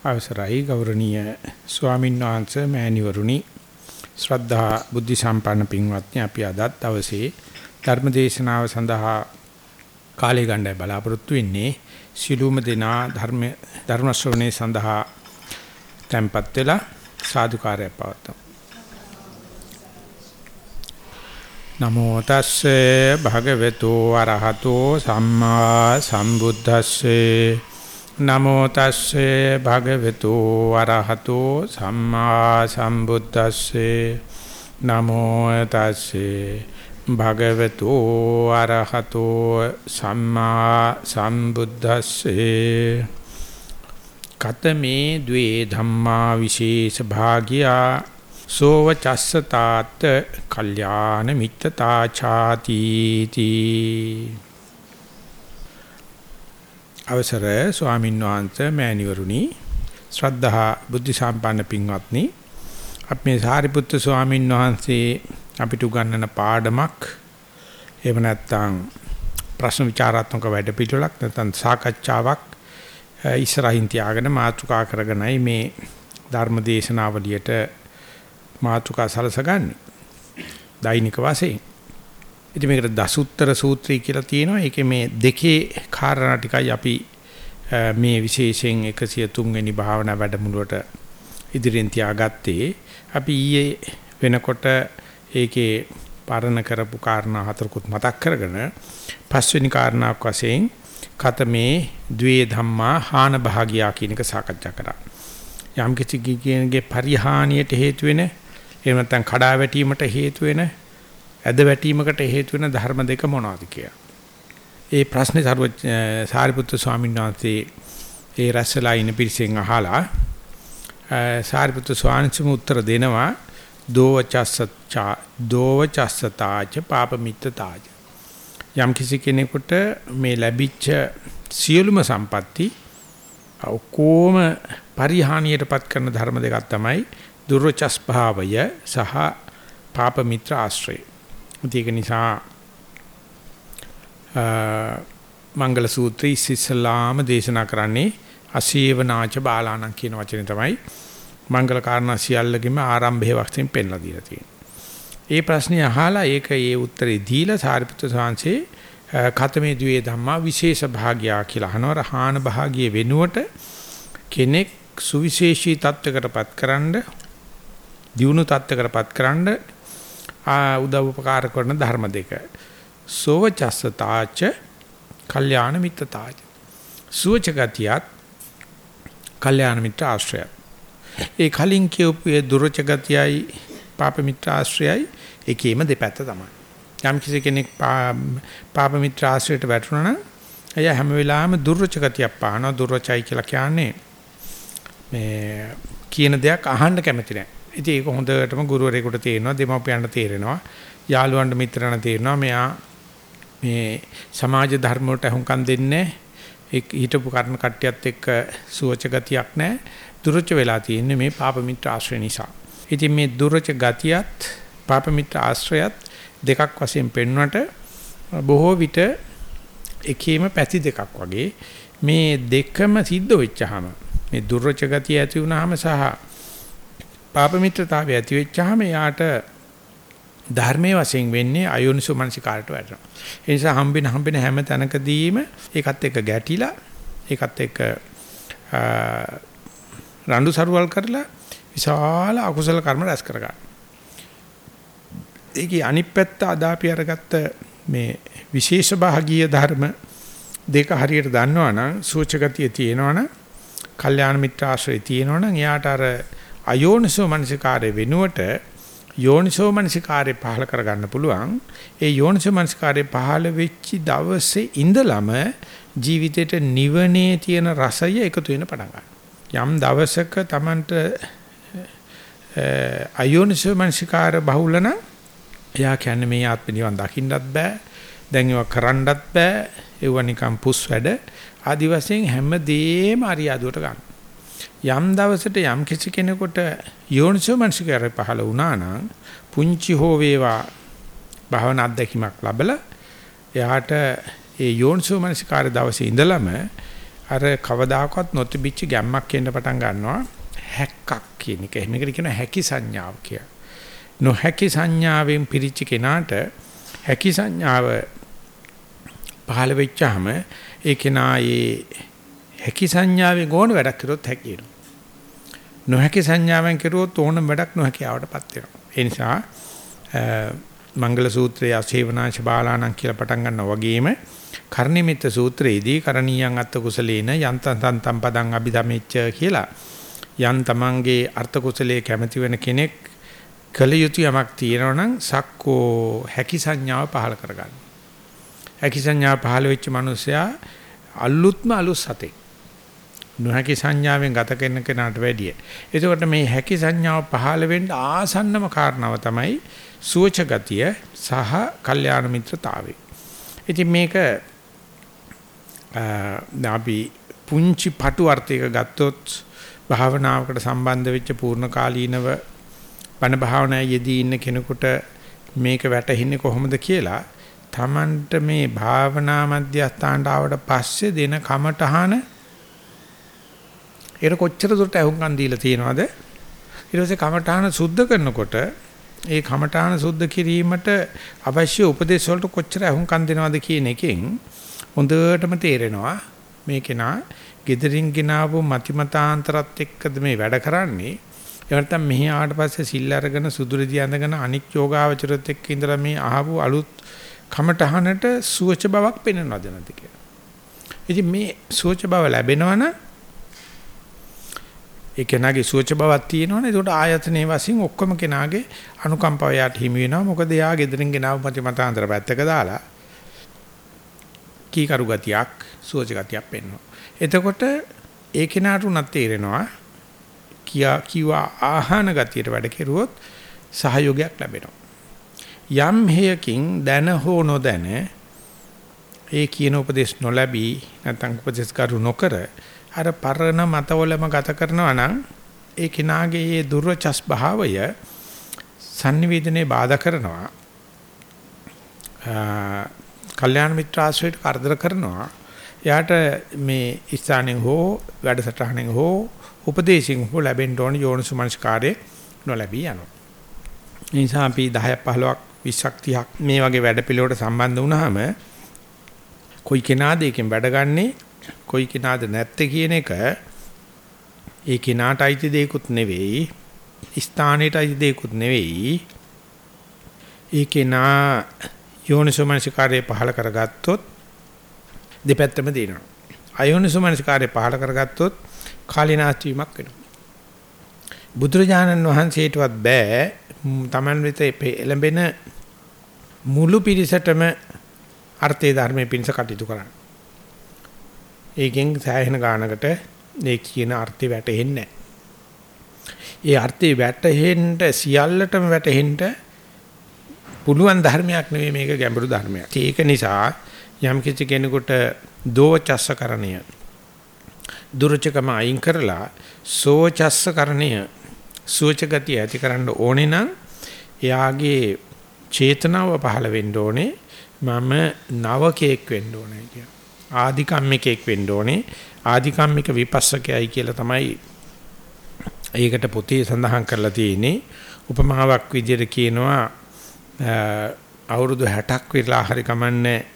අවසරයි ගෞරවනීය ස්වාමීන් වහන්සේ මෑණිවරුනි. ශ්‍රද්ධා බුද්ධ සම්පන්න පින්වත්නි අපි අදත් දවසේ ධර්ම දේශනාව සඳහා කාලය ගන්නයි බලාපොරොත්තු වෙන්නේ. සිළුම දෙනා ධර්ම ධර්ම ශ්‍රවණේ සඳහා tempත් වෙලා සාදුකාරය පවත්වමු. නමෝ තස්සේ භගවතු අරහතෝ සම්මා සම්බුද්දස්සේ නමෝ තස්සේ භගවතු අරහතෝ සම්මා සම්බුද්දස්සේ. නමෝ තස්සේ භගවතු අරහතෝ සම්මා සම්බුද්දස්සේ. කතමේ ද්වේ ධම්මා විශේෂ භාගියා. සෝව චස්සතාත් කල්යාණ මිත්තතා ඡාති තී අවසර ස්වාමීන් වහන්සේ මෑණිවරුනි ශ්‍රද්ධා බුද්ධ සම්පන්න පින්වත්නි. අපි මේ සාරිපුත්තු ස්වාමීන් වහන්සේ අපිට උගන්වන පාඩමක් එහෙම නැත්නම් ප්‍රශ්න විචාරාත්මක වැඩපිළිවෙලක් නැත්නම් සාකච්ඡාවක් ඉස්සරහින් තියාගෙන මාතෘකා කරගෙනයි මේ ධර්ම දේශනාවලියට මාතෘකා සලසගන්නේ. දෛනික වශයෙන්. ඉතින් මේකට දසුත්තර සූත්‍රය කියලා තියෙනවා. ඒකේ මේ දෙකේ කාරණා ටිකයි අපි මේ විශේෂයෙන් 103 වෙනි භාවනා වැඩමුළුවට ඉදිරියෙන් තියාගත්තේ. අපි ඊයේ වෙනකොට ඒකේ පාරණ කරපු කාරණා හතරකුත් මතක් කරගෙන පස්වෙනි කාරණාවක් වශයෙන් කතමේ ද්වේ ධම්මා හාන භාගියා කියන එක සාකච්ඡා කරා. යම් කිසි කෙනෙකුගේ පරිහානියට හේතු වෙන එහෙම නැත්නම් කඩා වැටීමට හේතු වෙන ඇද වැටීමකට හේතු වෙන ධර්ම දෙක මොනවද කියලා. ඒ ප්‍රශ්නේ සාරිපුත්‍ර ස්වාමීන් වහන්සේ ඒ රැස්සලා ඉන පිරිසෙන් අහලා සාරිපුත්‍ර ස්වාමීන් උත්තර දෙනවා දෝවචස්සචා දෝවචස්සතාච පාපමිත්තතාච යම් කිසි කෙනෙකුට මේ ලැබිච්ච සියලුම සම්පatti ඔක්කොම පරිහානියටපත් කරන ධර්ම දෙකක් තමයි දුර්වචස් භාවය සහ පාප මිත්‍ර ආශ්‍රය. ඒක නිසා මංගල සූත්‍රය ඉස්සෙල්ලාම දේශනා කරන්නේ අසීවනාච බාලාණන් කියන වචනේ තමයි මංගල කාරණා සියල්ලගෙම ආරම්භයේ වශයෙන් පෙන්ලා දීලා තියෙන්නේ. ඒ ප්‍රශ්නේ අහලා ඒක ඒ උත්තරේ දීලා සාරිපුත්‍ර සාංශේ කතමේ ද්වේ ධම්මා විශේෂ භාග්‍යයා කියලා අහනවා රහාන භාගිය වෙනුවට කෙනෙක් සුවිශේෂී තත්වයකටපත් කරන්න දියුණු තත්වයකටපත් කරන්න උදව් උපකාර කරන ධර්ම දෙක. සෝවචස්සතාච කල්යාණ මිත්‍රතාච. සුවච ගතියත් කල්යාණ මිත්‍ර ආශ්‍රයත්. ඒ කලින් කියපු ඒ දුරච ගතියයි පාප මිත්‍ර ආශ්‍රයයි එකේම දෙපැත්ත තමයි. යම් කිසි කෙනෙක් පාප මිත්‍ර ආශ්‍රයට වැටුණා නම් එයා හැම වෙලාවෙම දුර්වච ගතියක් පානවා දුර්වචයි කියලා කියන්නේ මේ කියන දෙයක් අහන්න කැමති නැහැ. ඉතින් ඒක හොඳටම ගුරුවරයෙකුට තේරෙනවා දෙමව්පියන්ට තේරෙනවා යාළුවන්ට මිත්‍රයන්ට තේරෙනවා මෙයා මේ සමාජ ධර්ම වලට අහුම්කම් දෙන්නේ ඒ හිටපු කර්ණ කට්ටියත් එක්ක සුවච ගතියක් නැහැ. දුරච වෙලා තියෙන්නේ මේ පාප මිත්‍ර ආශ්‍රය නිසා. ඉතින් මේ දුරච ගතියත් පාප මිත්‍ර ආශ්‍රයත් දෙකක් වශයෙන් පෙන්වන්නට බොහෝ විට එකේම පැති දෙකක් වගේ මේ දෙකම සිද්ධ වෙච්චාම මේ දුර්වච ගතිය ඇති වුනහම සහ පාප මිත්‍රතාවය ඇති වෙච්චාම යාට ධර්මයේ වශයෙන් වෙන්නේ අයෝනිසෝ මනසිකාරට වැටෙනවා. ඒ නිසා හම්බෙන හම්බෙන හැම තැනකදීම ඒකත් එක්ක ගැටිලා ඒකත් එක්ක රණ්ඩු සරුවල් කරලා විශාල අකුසල කර්ම රැස් කරගන්න. ඒකේ අනිත් පැත්ත අදාපි අරගත්ත මේ විශේෂ භාගීය ධර්ම දෙක හරියට දන්නවනම් සූචගතිය තියෙනවනම් කල්යාණ මිත්‍ර ආශ්‍රය තියෙනවනම් එයාට අර අයෝනිසෝ මනසිකාරය වෙනුවට යෝනිසෝ මනසිකාරය පහල කරගන්න පුළුවන්. ඒ යෝනිසෝ මනසිකාරය පහල වෙච්ච දවසේ ඉඳලම ජීවිතේට නිවනේ තියෙන රසය එකතු වෙන පටන් යම් දවසක Tamanට අයෝනිසෝ මනසිකාර බහුලන එයා කියන්නේ මේ ආත්ම නිවන් දකින්නත් බෑ. දැන් ඒවා කරන්නත් බෑ. ඒව නිකන් පුස් වැඩ. ආදි වශයෙන් හැමදේම අරියාදුවට ගන්න. යම් දවසට යම් කිසි කෙනෙකුට යෝනිසෝ මනසිකාරය පහළ වුණා නම් පුංචි හෝ වේවා භාවනා අත්දැකීමක් ලැබලා එයාට ඒ යෝනිසෝ මනසිකාරය දවසේ ඉඳලම අර කවදාකවත් නොතිබිච්ච ගැම්මක් එන්න පටන් ගන්නවා හැක්කක් කියන එක. මේකට කියනවා හැකි සංඥාව කියලා. නොහැකි සංඥාවෙන් පිරිච්ච කෙනාට හැකි සංඥාව පහළ වෙච්චාම ඒ කෙනා ඒ හැකි සංඥාවෙන් ඕන වැඩක් කරොත් හැකි වෙනවා. නොහැකි සංඥාවෙන් කරුවොත් ඕන වැඩක් නොහැකියාවටපත් වෙනවා. ඒ නිසා මංගල සූත්‍රයේ අසේවනාංශ බාලාණන් කියලා පටන් ගන්නවා වගේම කර්ණිමිත සූත්‍රයේදී කරණීයන් අත්ත කුසලේන යන්තං තන්තම් පදං අභිධමෙච්ච කියලා යන් තමන්ගේ අර්ථ කුසලයේ කැමති වෙන කෙනෙක් කල යුතු යමක් තියෙනවා නම් සක්කෝ හැකි සංඥාව පහල කරගන්න. හැකි සංඥාව පහල වෙච්ච මිනිසයා අලුත්ම අලුත් සතෙක්. නොහැකි සංඥාවෙන් ගත කරන කෙනාට වැඩිය. එතකොට මේ හැකි සංඥාව පහළ වෙන්න ආසන්නම කාරණාව තමයි සුවච ගතිය සහ කල්යාණ මිත්‍රතාවය. ඉතින් මේක අපි පුංචි පටු අර්ථයක ගත්තොත් භාවනාවකට සම්බන්ධ වෙච්ච පූර්ණ කාලීනව බණ භාවනාවේ යෙදී ඉන්න කෙනෙකුට මේක වැටහෙන්නේ කොහොමද කියලා Tamanට මේ භාවනා මධ්‍යස්ථානට ආවට පස්සේ දෙන කමටහන ඒක කොච්චර දුරට අහුම්කම් දීලා තියෙනවද? ඊට පස්සේ කමඨාන සුද්ධ කරනකොට ඒ කමඨාන සුද්ධ කිරීමට අවශ්‍ය උපදේශ වලට කොච්චර අහුම්කම් දෙනවද කියන එකෙන් හොඳටම තේරෙනවා. මේ කෙනා gederin ගෙනාවු මතිමතාන්තරත් එක්කද මේ වැඩ කරන්නේ. එහෙම නැත්නම් මෙහි ආවට පස්සේ සිල් අරගෙන සුදුරිදී අඳගෙන අනික් යෝගාවචරත් එක්ක ඉඳලා මේ අහපු අලුත් කමඨහනට සුවච බවක් පෙන්වනවද නැති කියලා. ඉතින් මේ සුවච බව ලැබෙනවනම් ඒ කෙනාගේ සුවච බවක් තියෙනවනේ. ඒකට ආයතනයේ වශයෙන් ඔක්කොම කෙනාගේ අනුකම්පාව යාට හිමි වෙනවා. මොකද එයා ගෙදරින් ගෙනාව මත මතාන්තර පැත්තක දාලා කීකරු ගතියක්, සුවච ගතියක් පෙන්වනවා. එතකොට ඒ කෙනාට උනත් තේරෙනවා කියා කිවා ආහන ගතියට වැඩ කෙරුවොත් සහයෝගයක් ලැබෙනවා. යම් හේයකින් දැන හෝ නොදැන ඒ කියන උපදේශ නොලැබී නැත්නම් උපදේශ කරු නොකර අර පරණ මතවලම ගත කරනවා නම් ඒ කිනාගේ මේ දුර්වචස් භාවය sannivedanaye බාධා කරනවා. කල්යාණ මිත්‍ර ආශ්‍රයයට කරදර කරනවා. එයාට මේ ස්ථානෙන් හෝ වැඩසටහනෙන් හෝ උපදේශින් හෝ ලැබෙන්න ඕන යෝනිසුමනස්කාරය නොලැබී යනවා. ඒ නිසා අපි 10ක් 15ක් 20ක් 30ක් මේ වගේ වැඩ පිළිවෙලට සම්බන්ධ වුණාම කොයි කෙනාද එකෙන් වැඩ ගන්නේ කොයි කෙනාද නැත්තේ කියන එක ඒ කෙනාට අයිති දෙයක්ුත් නෙවෙයි ස්ථානෙට අයිති දෙයක්ුත් නෙවෙයි. ඒ කෙනා යෝනිසෝමනසිකාරය පහල කරගත්තොත් දෙපැත්තම දිනනවා. අයෝනිසෝමනසිකාරය පහල කරගත්තොත් කාලිනාස්ති වීමක් වෙනවා. බුදුරජාණන් වහන්සේටවත් බෑ Taman වෙත එළඹෙන මුළු පිරිසටම අර්ථේ ධර්මයේ පිණිස කටයුතු කරන්න. ඒකෙන් සෑහෙන ගානකට මේ කියන අර්ථය වැටහෙන්නේ ඒ අර්ථය වැටහෙන්න සියල්ලටම වැටහෙන්න පුළුවන් ධර්මයක් නෙවෙයි මේක ගැඹුරු ධර්මයක්. ඒක නිසා යම් කිසි කෙනෙකුට දෝචස්සකරණය දුර්චකම අයින් කරලා සෝචස්සකරණය සෝචගතිය ඇති කරන්න ඕනේ නම් එයාගේ චේතනාව පහළ වෙන්න ඕනේ මම නවකෙක් වෙන්න ඕනේ කියලා. ආධිකම්මිකෙක් වෙන්න ඕනේ. ආධිකම්මික විපස්සකයයි කියලා තමයි ඒකට පොතේ සඳහන් කරලා තියෙන්නේ. උපමාවක් විදිහට කියනවා අවුරුදු 60ක් විතර හරි කමන්නේ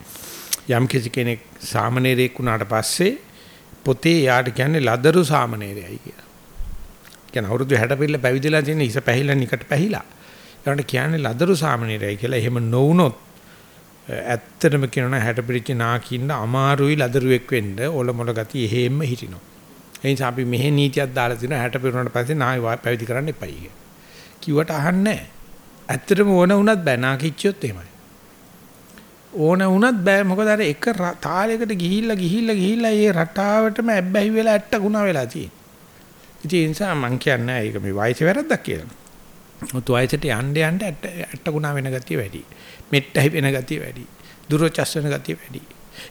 යම් කිසි කෙනෙක් සාමණේරයෙක් වුණාට පස්සේ පොතේ යාට කියන්නේ ලදරු සාමණේරයයි කියලා. කියන්නේ අවුරුදු 60 පිළ පැවිදිලා තියෙන ඉස පැහිලා නිකට පැහිලා. ඒකට කියන්නේ ලදරු සාමණේරයයි කියලා. එහෙම නොවුනොත් ඇත්තටම කියනවා හැට පිළිච්ච නාකින්න අමාරුයි ලදරුවෙක් වෙන්න ඔලොමොල ගතිය එහෙම්ම හිටිනවා. ඒ නිසා අපි මෙහෙ නීතියක් දාලා තිනවා හැට පිරුණාට පස්සේ නායි පැවිදි කරන්න එපයි කිය. කිව්වට අහන්නේ ඇත්තටම ඕන වුණත් බෑ නාකිච්චියොත් එහෙමයි. ඕන වුණත් බෑ මොකද අර එක තාලයකට ගිහිල්ලා ගිහිල්ලා ගිහිල්ලා ඒ රටාවටම ඇබ්බැහි වෙලා ඇට්ට ගුණ වෙලා තියෙනවා. ඉතින් ඒ නිසා මං කියන්නේ ඒක මේ වයසේ වැරද්දක් කියලා. මුතු වයසට යන්න යන්න ඇට්ට ගුණ වෙන ගතිය වැඩි. මෙට්ටයි වෙන ගතිය වැඩි. දුරචස් වෙන ගතිය වැඩි.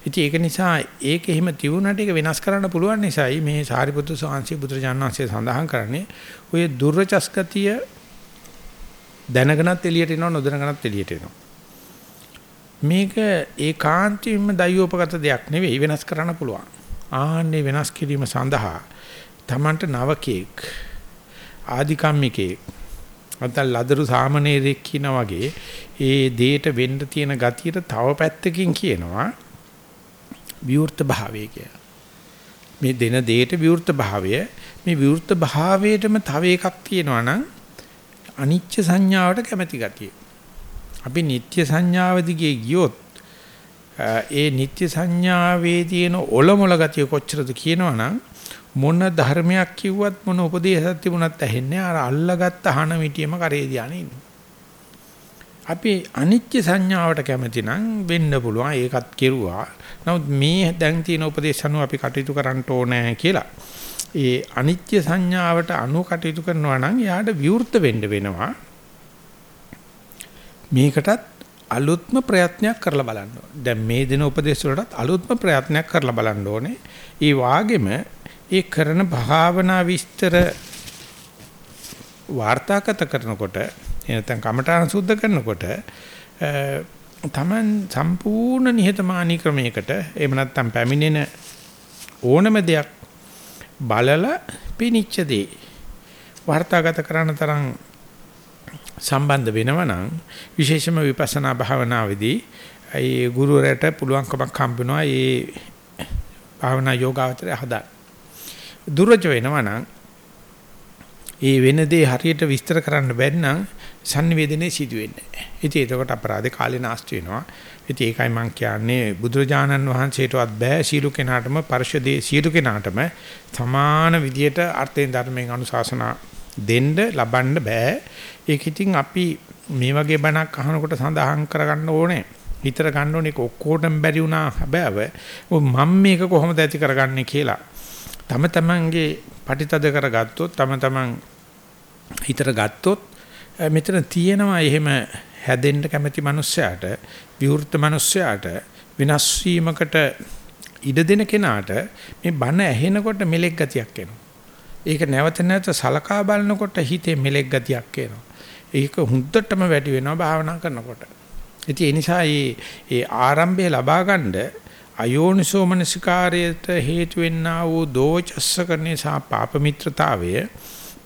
ඉතින් ඒක නිසා ඒක එහෙම තිබුණාට ඒක වෙනස් කරන්න පුළුවන් නිසායි මේ සාරිපුත්තු සාංශි බුදුරජාණන් වහන්සේ සඳහන් කරන්නේ ඔය දුර්චස් ගතිය දැනගෙනත් එළියට එනවා නොදැනගෙනත් එළියට එනවා. මේක ඒකාන්තයෙන්ම දයෝපගත දෙයක් නෙවෙයි වෙනස් කරන්න පුළුවන්. ආන්නේ වෙනස් කිරීම සඳහා Tamanට නවකෙක් ආධිකම්මිකෙක් නැත්නම් ලදරු සාමණේරෙක් කියන වගේ ඒ දේට වෙන්න තියෙන ගතියට තව පැත්තකින් කියනවා විවෘත භාවය කියලා. මේ දෙන දේට විවෘත භාවය මේ විවෘත භාවයටම තව එකක් තියෙනවා නම් අනිච්ච සංඥාවට කැමැති ගතිය. අපි නිත්‍ය සංඥාව දිගේ ගියොත් ඒ නිත්‍ය සංඥාවේ තියෙන ඔලොමොල ගතිය කොච්චරද කියනවනම් මොන ධර්මයක් කිව්වත් මොන උපදේශයක් තිබුණත් ඇහෙන්නේ අර අල්ලගත්ත හන මිටියම කරේ ධානය අපි අනිත්‍ය සංඥාවට කැමති නම් වෙන්න පුළුවන් ඒකත් කෙරුවා. නමුත් මේ දැන් තියෙන උපදේශ අනුව අපි කටයුතු කරන්න ඕනේ කියලා. ඒ අනිත්‍ය සංඥාවට අනුව කටයුතු කරනවා නම් යාට විවෘත වෙන්න වෙනවා. මේකටත් අලුත්ම ප්‍රයත්නයක් කරලා බලන්න ඕනේ. දැන් මේ දින උපදේශ වලටත් අලුත්ම ප්‍රයත්නයක් කරලා බලන්න ඕනේ. ඒ වාගෙම ඒ කරන භාවනා විස්තර වාර්තාගත කරනකොට එනතන් කමඨාන සුද්ධ කරනකොට තමන් සම්පූර්ණ නිහතමානී ක්‍රමයකට එහෙම නැත්නම් පැමිණෙන ඕනම දෙයක් බලලා පිනිච්ච දේ වාර්තාගත කරන තරම් සම්බන්ධ වෙනවා නම් විශේෂම විපස්සනා භාවනාවේදී ඒ ගුරුවරයාට පුළුවන්කමක් හම්බ වෙනවා ඒ භාවනා යෝගාවචරය හදා. දුර්වච වෙනවා නම් ඒ වෙන දේ හරියට විස්තර කරන්න බැරි නම් sannivedanaye සිදු වෙන්නේ නැහැ. ඉතින් ඒකට අපරාධේ කාලේ නාස්ති වෙනවා. ඉතින් ඒකයි මම කියන්නේ බුදුරජාණන් වහන්සේටවත් බෑ සීල කෙනාටම පරිශදේ සීල කෙනාටම සමාන විදියට අර්ථයෙන් ධර්මයෙන් අනුශාසනා දෙන්න ලබන්න බෑ. ඒක ඉතින් අපි මේ වගේ බණක් අහනකොට සඳහන් කරගන්න ඕනේ. හිතර ගන්න ඕනේ ඔක්කොටම බැරි වුණා හැබෑව. මම මේක කොහොමද ඇති කරගන්නේ කියලා. තම තමන්ගේ පටිතද කරගත්තොත් තම තමන් හිතර ගත්තොත් මෙතන තියෙනවා එහෙම හැදෙන්න කැමති මිනිස්සයාට විවෘත මිනිස්සයාට විනාශ වීමකට ඉඩ දෙන කෙනාට මේ බණ ඇහෙනකොට මෙලෙක් ගතියක් එනවා. ඒක නැවත නැවත සලකා බලනකොට හිතේ මෙලෙක් ගතියක් එනවා. ඒක හුද්දටම වැඩි වෙනවා භාවනා කරනකොට. ඉතින් ඒ නිසා මේ ඒ ආරම්භය ලබා ගන්න අයෝනිසෝ මනසිකාරයට හේතු වෙන්නා වූ දෝචස්සකරණේ සහ පාප මිත්‍රතාවය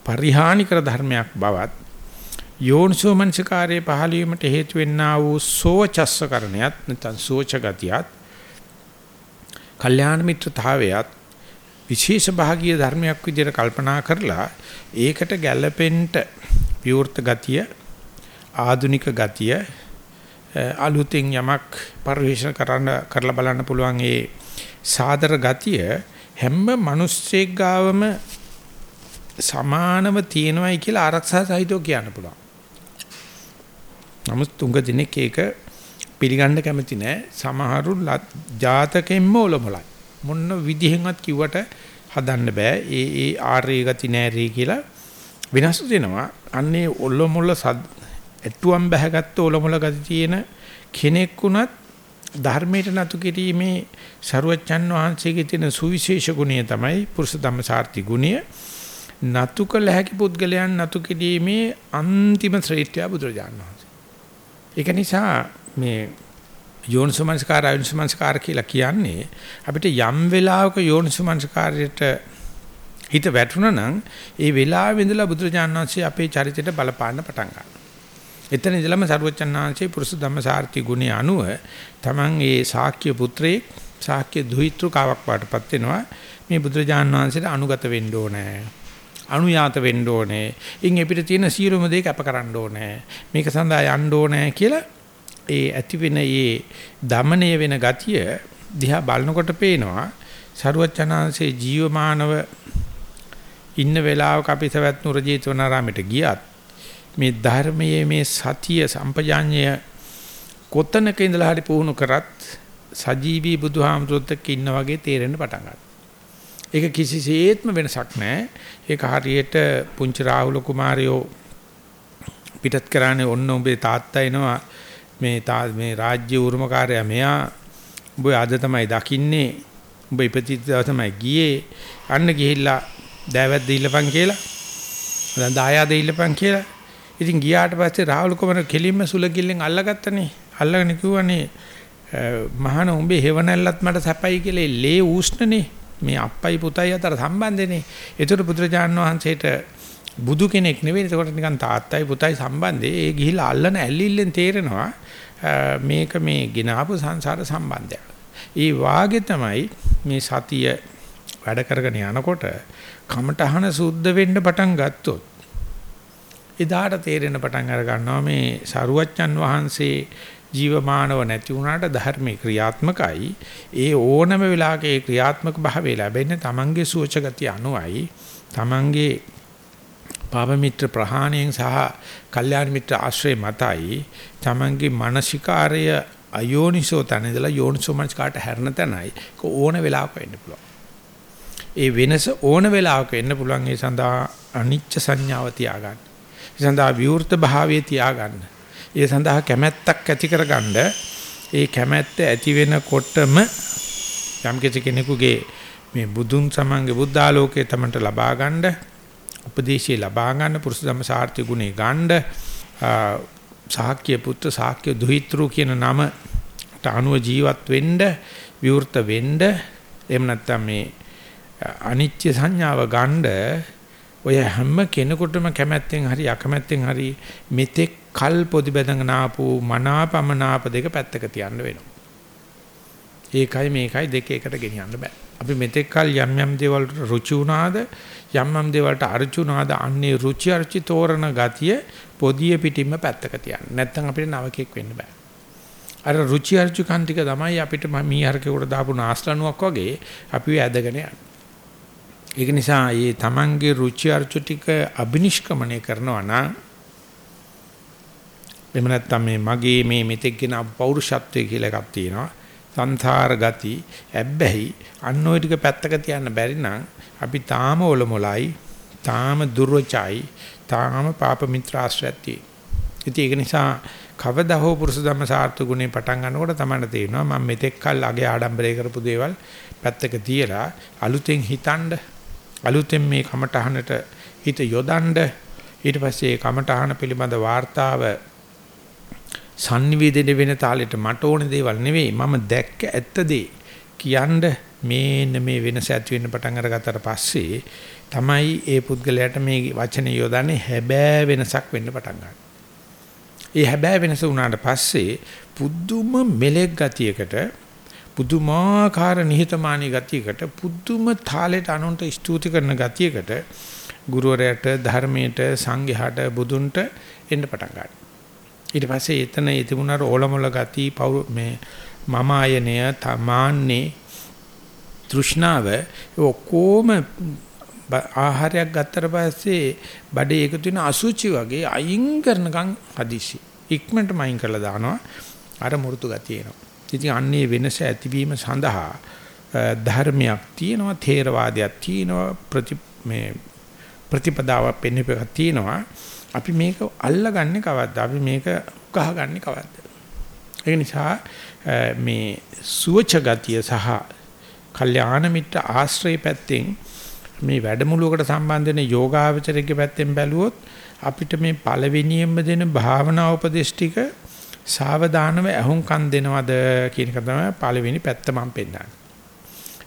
පරිහානිකර ධර්මයක් බවත් යෝනිසෝ මනසිකාරයේ පහළ වීමට හේතු වෙන්නා වූ සෝචස්සකරණයත් නැත්නම් සෝච ගතියත් කල්යාණ මිත්‍රතාවයත් විශේෂ භාගීය ධර්මයක් විදිහට කල්පනා කරලා ඒකට ගැළපෙන්න විවෘත ගතිය ආධුනික ගතිය අලුතෙන් යමක් පරිශන කරන්න කරලා බලන්න පුළුවන් ඒ සාදර ගතිය හැම මිනිස්සෙක් ගාවම සමානව තියෙනවයි කියලා ආරක්ෂා සහිතව කියන්න පුළුවන්. නමුත් තුඟ දිනක ඒක පිළිගන්න කැමති නෑ. සමහරු ජාතකෙන්ම ඔලොමලයි. මොන විදිහෙන්වත් කිව්වට හදන්න බෑ. ඒ ඒ ආර්ය ගති නෑරේ කියලා විනාශ වෙනවා. අන්නේ ඔලොමොල ඇටුවම් බැහැගත්තු ඔලොමොල ගති තියෙන කෙනෙක් වුණත් ධර්මයට නතු කිරීමේ ਸਰුවච්චන් වහන්සේගේ තියෙන සුවිශේෂ ගුණය තමයි පුරුෂ ධම්මසාර්ථි ගුණය. නතු කළ හැකි පුද්ගලයන් නතු කිරීමේ අන්තිම ශ්‍රේෂ්ඨය බුදුරජාණන් වහන්සේ. ඒක නිසා මේ යෝනිසමංස්කාර අයෝනිසමංස්කාර කියලා කියන්නේ අපිට යම් වෙලාවක යෝනිසමංස්කාරයට හිත වැටුණා නම් ඒ වෙලාවෙ ඉඳලා බුදුරජාණන් වහන්සේ අපේ චරිතයට බලපාන්න පටන් ගන්නවා. එතන ඉඳලම සරුවචනාංශේ පුරුෂ ධම්මසාර්ථි ගුණය අනුව තමන් ඒ ශාක්‍ය පුත්‍රයෙක් ශාක්‍ය දුහිතෘකාවක් වඩපත් වෙනවා. මේ බුදුරජාණන් වහන්සේට අනුගත වෙන්න ඕනේ. අනුයාත වෙන්න ඕනේ. ඉන් අපිට තියෙන සියලුම දේ කැප කරන්න ඕනේ. මේක සඳහා යන්න ඕනේ කියලා ඒ ඇති වෙන ඒ দমনය වෙන ගතිය දිහා බලනකොට පේනවා සරුවචනාංශේ ජීවමානව ඉන්න වෙලාවක අපි සවැත් නුර ජීතවනාරාමයට ගියත් මේ ධර්මයේ මේ සතිය සම්පජාඤ්ඤය කොතනක ඉඳලා හරි පුහුණු කරත් සජීවී බුදුහාමුදුරුවෝ එක්ක ඉන්න වගේ තේරෙන්න පටන් ගන්නවා. ඒක කිසිසේත්ම වෙනසක් නැහැ. ඒක හරියට පුංචි රාහුල කුමාරයෝ පිටත් කරන්නේ ඔන්න උඹේ තාත්තා එනවා. මේ මේ රාජ්‍ය උරුමකාරයා මෙයා. උඹ අද තමයි දකින්නේ. උඹ ඉපදිච්ච දවස් තමයි ගියේ. අන්න ගිහිල්ලා දෑවැද්ද ඉල්ලපන් කියලා. දැන් දායාද ඉල්ලපන් කියලා. ඉතින් ගියාට පස්සේ රාහුල කුමාර කෙලින්ම සුලකිල්ලෙන් අල්ලගත්තනේ. අල්ලගෙන කිව්වනේ මහාන උඹේ හේවණල්ලත් මට සැපයි කියලා. ලේ ඌෂ්ණනේ. මේ අප්පයි පුතයි අතර සම්බන්ධනේ. ඒතර බුදුරජාණන් වහන්සේට බුදු කෙනෙක් නෙවෙයි. ඒකට නිකන් තාත්තයි පුතයි සම්බන්ධේ. ඒ ගිහිලා අල්ලන ඇල්ලිල්ලෙන් තේරෙනවා මේක මේ ගිනාපු සංසාර සම්බන්ධයක්. ඒ වාගේ තමයි මේ සතිය වැඩ කරගෙන යනකොට කමටහන සුද්ධ වෙන්න පටන් ගත්තොත් එදාට තේරෙන පටන් අර ගන්නවා මේ සරුවච්චන් වහන්සේ ජීවමානව නැති වුණාට ධර්මේ ක්‍රියාත්මකයි. ඒ ඕනම වෙලාවක ඒ ක්‍රියාත්මක භාවය ලැබෙන්නේ තමන්ගේ සුවච ගතිය අනුවයි. තමන්ගේ පාප මිත්‍ර ප්‍රහාණයෙන් සහ කල්යාණ මිත්‍ර ආශ්‍රය මතයි. තමන්ගේ මානසිකාර්ය අයෝනිසෝ තැනදලා යෝනිසෝ මනස්කාට හැරෙන තැනයි. ඕන වෙලාවක වෙන්න පුළුවන්. ඒ වෙනස ඕන වෙලාවක එන්න පුළුවන්. ඒ සඳහා අනිච්ච සංඥාව තියාගන්න. ඒ සඳහා විවෘත භාවයේ තියාගන්න. ඒ සඳහා කැමැත්තක් ඇති කරගන්න. ඒ කැමැත්ත ඇති වෙනකොටම යම් කෙනෙකුගේ මේ බුදුන් සමංගේ බුද්ධාලෝකයේ තමන්ට ලබා ගන්න උපදේශය ලබා ගන්න පුරුෂ ධම්ම සාර්ථ්‍ය ගුණේ ගන්න සාක්‍ය පුත්‍ර සාක්‍ය දුහිතෘ කියන නම අනුව ජීවත් වෙන්න විවෘත වෙන්න එහෙම නැත්නම් මේ අනිත්‍ය සංඥාව ගන්න ඔය හැම කෙනෙකුටම කැමැත්තෙන් හරි අකමැත්තෙන් හරි මෙතෙක් කල් පොදි බඳගෙන ආපු මනාපමනාප දෙක පැත්තක තියන්න වෙනවා. ඒකයි මේකයි දෙක එකට ගෙනියන්න බෑ. අපි මෙතෙක් කල් යම් යම් දේවල් රුචි වුණාද යම් යම් දේවල්ට අරුචි වුණාද අන්නේ රුචි අරුචි තෝරන ගතිය පොදිය පිටින්ම පැත්තක තියන්න. නැත්නම් අපිට නවකෙක් වෙන්න බෑ. අර රුචි අරුචි කන්තික තමයි අපිට මීහරකේකට දාපු නාස්ලනුවක් වගේ අපි ඇදගෙන යන්නේ. ඒක නිසා මේ Tamange රුචි අරුචි ටික අබිනිෂ්ක්‍මණය කරනවා නම් එහෙම නැත්නම් මේ මගේ මේ මෙතෙක් ගෙන පෞරුෂත්වය කියලා එකක් තියෙනවා. සංසාර ගති ඇබ්බැහි අන්න ওই ටික පැත්තක තියන්න බැරි නම් අපි තාම ඔලොමලයි තාම දුර්වචයි තාම පාප මිත්‍රාශ්‍රයති ඉතින් ඒක නිසා කවදා හෝ පුරුෂ ධම්ම සාර්ථක ගුණේ පටන් ගන්නකොට තමයි තේරෙනවා මම මෙතෙක් කල් අගේ ආඩම්බරය කරපු දේවල් පැත්තක තියලා අලුතෙන් හිතනද අලුතෙන් මේ කමටහනට හිත යොදන්න ඊට පස්සේ ඒ කමටහන පිළිබඳ වார்த்தාව sannivedana වෙන තාලෙට මට ඕන දේවල් නෙවෙයි මම දැක්ක ඇත්ත දේ කියන්න මේන්න මේ වෙනස ඇති වෙන්න පටන් අරගත්තට පස්සේ තමයි ඒ පුද්ගලයාට මේ වචනේ යොදන්නේ හැබෑ වෙනසක් වෙන්න පටන් ගන්න. ඒ හැබෑ වෙනස වුණාට පස්සේ පුදුම මෙලෙක් ගතියකට පුදුමාකාර නිහතමානී ගතියකට පුදුම තාලෙට අනුන්ට ස්තුති කරන ගතියකට ගුරුවරයාට ධර්මයට සංඝයාට බුදුන්ට එන්න පටන් ගන්නවා. ඊට පස්සේ එතන තිබුණාර ඕලමොල ගති මේ මම ආයනය තමාන්නේ තෘෂ්ණාව ඔක්කොම ආහාරයක් ගත්තට පස්සේ බඩේ එකතු වෙන අසුචි වගේ අයින් කරනකම් හදිසි. ඉක්මනටම අයින් කරලා දානවා. අර මුරුතු ගතිය එනවා. ඉතින් අන්නේ වෙනස ඇතිවීම සඳහා ධර්මයක් තියෙනවා ථේරවාදයක් තියෙනවා ප්‍රති මේ ප්‍රතිපදාවක් පෙන්වපක් තියෙනවා අපි මේක අල්ලගන්නේ කවද්ද අපි මේක උකහාගන්නේ කවද්ද ඒ නිසා මේ සුවච ගතිය සහ කල්යාණ මිත්‍ර ආශ්‍රය පැත්තෙන් මේ වැඩමුළුවකට සම්බන්ධ වෙන යෝගාවචරයේ පැත්තෙන් බැලුවොත් අපිට මේ පළවෙනියෙන්ම දෙන භාවනා උපදේශ ටික සාවධානව අහුම්කම් දෙනවද කියන එක තමයි පළවෙනි පැත්ත මම පෙන්නන්නේ.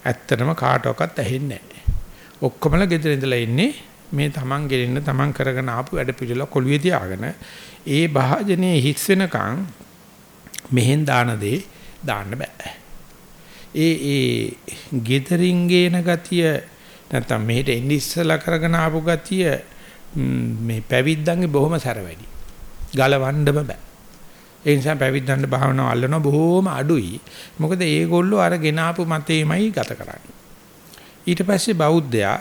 ඇත්තටම කාටවත් ඇහෙන්නේ නැහැ. ඔක්කොමලා ගෙදර ඉඳලා ඉන්නේ මේ Taman ගෙලින්න Taman කරගෙන ආපු වැඩ පිළිල කොළුවේ තියාගෙන ඒ භාජනයේ හිස් වෙනකන් මෙහෙන් දාන දේ දාන්න බෑ. ඒ ඒ ගෙදරින් ගේන ගතිය නැත්තම් මෙහෙට එන්න ඉස්සලා කරගෙන ආපු ගතිය මේ පැවිද්දන්ගේ බොහොම සැර වැඩි. ගලවන්නම බෑ. ඒ නිසා පැවිද්දන්ට භාවනාව අල්ලන බොහෝම අඩුයි. මොකද ඒගොල්ලෝ අර ගෙනාපු මතේමයි ගත කරන්නේ. ඊට පස්සේ බෞද්ධයා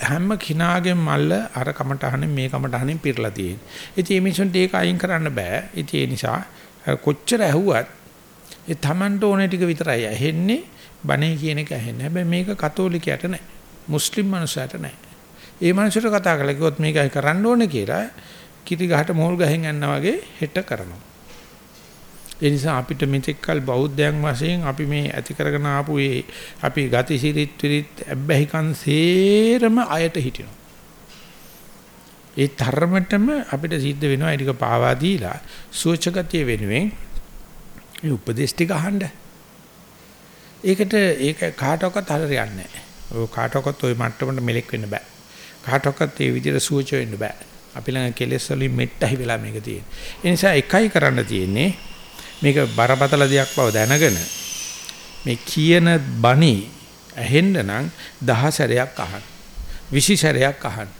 හැම කිනාගෙන් මල්ල අර කමටහනෙන් මේ කමටහනෙන් පිරලා තියෙන්නේ. ඉතින් මේ මිනිසුන්ට ඒක අයින් කරන්න බෑ. ඉතින් ඒ නිසා කොච්චර ඇහුවත් ඒ Tamanට ඕනේ ටික විතරයි ඇහෙන්නේ. බණේ කියන එක ඇහෙන්නේ. හැබැයි මේක කතෝලිකයට නෑ. මුස්ලිම් මනුස්සයට නෑ. ඒ මනුස්සයට කතා කළා කිව්වොත් මේකයි කරන්න ඕනේ කියලා කිරි ගහට මෝල් ගහෙන් යනවා වගේ හෙට කරනවා. ඒ නිසා අපිට මෙතෙක්කල් බෞද්ධයන් වශයෙන් අපි මේ ඇති කරගෙන ආපු ඒ අපි ගති සිරිත් විරිත් අබ්බැහිකන් සේරම අයට හිටිනවා. ඒ ධර්මතම අපිට සිද්ධ වෙනවා ඒක පාවා දීලා සුවචගතිය වෙනුවෙන් මේ උපදේශ ටික අහන්න. ඒකට ඒක කාටවත් හරියන්නේ නැහැ. ඔය කාටවත් ওই මට්ටමට මෙලෙක් වෙන්න බෑ. කාටවත් ඒ විදිහට සුවච වෙන්න බෑ. අපි ළඟ කෙලෙස් වලින් මෙට්ටහි වෙලා මේක තියෙන්නේ. ඒ නිසා එකයි කරන්න තියෙන්නේ මේක බරපතල දෙයක් බව දැනගෙන මේ කියන බණි ඇහෙන්න නම් දහ සැරයක් අහන්න. 20 සැරයක් අහන්න.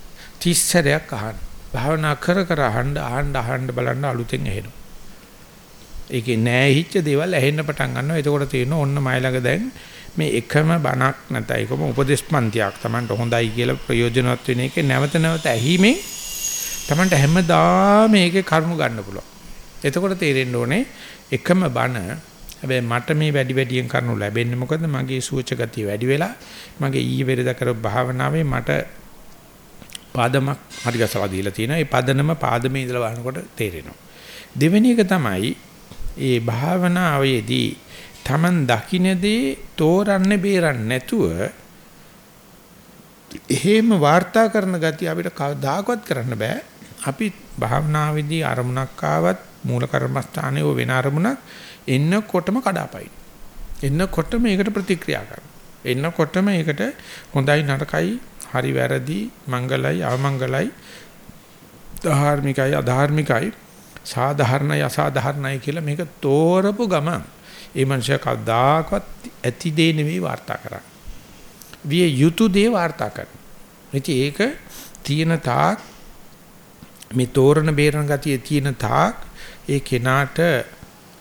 30 සැරයක් අහන්න. භාවනා කර කර අහන්න අහන්න අහන්න බලන්න අලුතෙන් ඇහෙනවා. ඒකේ නෑ හිච්ච දේවල් ඇහෙන්න පටන් ගන්නවා. එතකොට තේරෙනවා ඔන්න මයි ළඟ දැන් මේ එකම බණක් නැත්නම් ඒකම උපදේශපන්තියක් Tamanට හොඳයි කියලා ප්‍රයෝජනවත් වෙන එක නැවත නැවත ඇහිමේ Tamanට හැමදාම මේකේ කරුණු ගන්න පුළුවන්. එතකොට තේරෙන්න ඕනේ එකම බණ හැබැයි මට මේ වැඩි වැඩියෙන් කරනු ලැබෙන්නේ මොකද මගේ සූච ගතිය වැඩි වෙලා මගේ ඊයේ පෙරේද කරපු භාවනාවේ මට පාදමක් හරි ගසලා දීලා තියෙනවා. ඒ පදනම පාදමේ ඉඳලා බලනකොට තේරෙනවා. දෙවෙනි එක තමයි ඒ භාවනාවේදී Taman දකින්නදී තෝරන්නේ බේරන්නේ නැතුව එහෙම වාර්තා කරන ගතිය අපිට කවදාකවත් කරන්න බෑ. අපි භාවනාවේදී අරමුණක් ආවත් මූල කර්මස්ථානයේ වෙන අරමුණක් එන්නකොටම කඩාපයින්. එන්නකොට මේකට ප්‍රතික්‍රියා කරනවා. එන්නකොටම ඒකට හොඳයි නරකයි හරි වැරදි මංගලයි අවමංගලයි ධාර්මිකයි අධාර්මිකයි සාධාරණයි අසාධාරණයි කියලා මේක තෝරපු ගම ඒ මනුෂයා කවදාකවත් ඇති දේ නෙවෙයි වාර්තා කරන්නේ. විය යුතු දේ වාර්තා කරනවා. ඒක තියෙන තාක් මේ තෝරන බේරන ගතිය තියෙන තාක් ඒ කෙනාට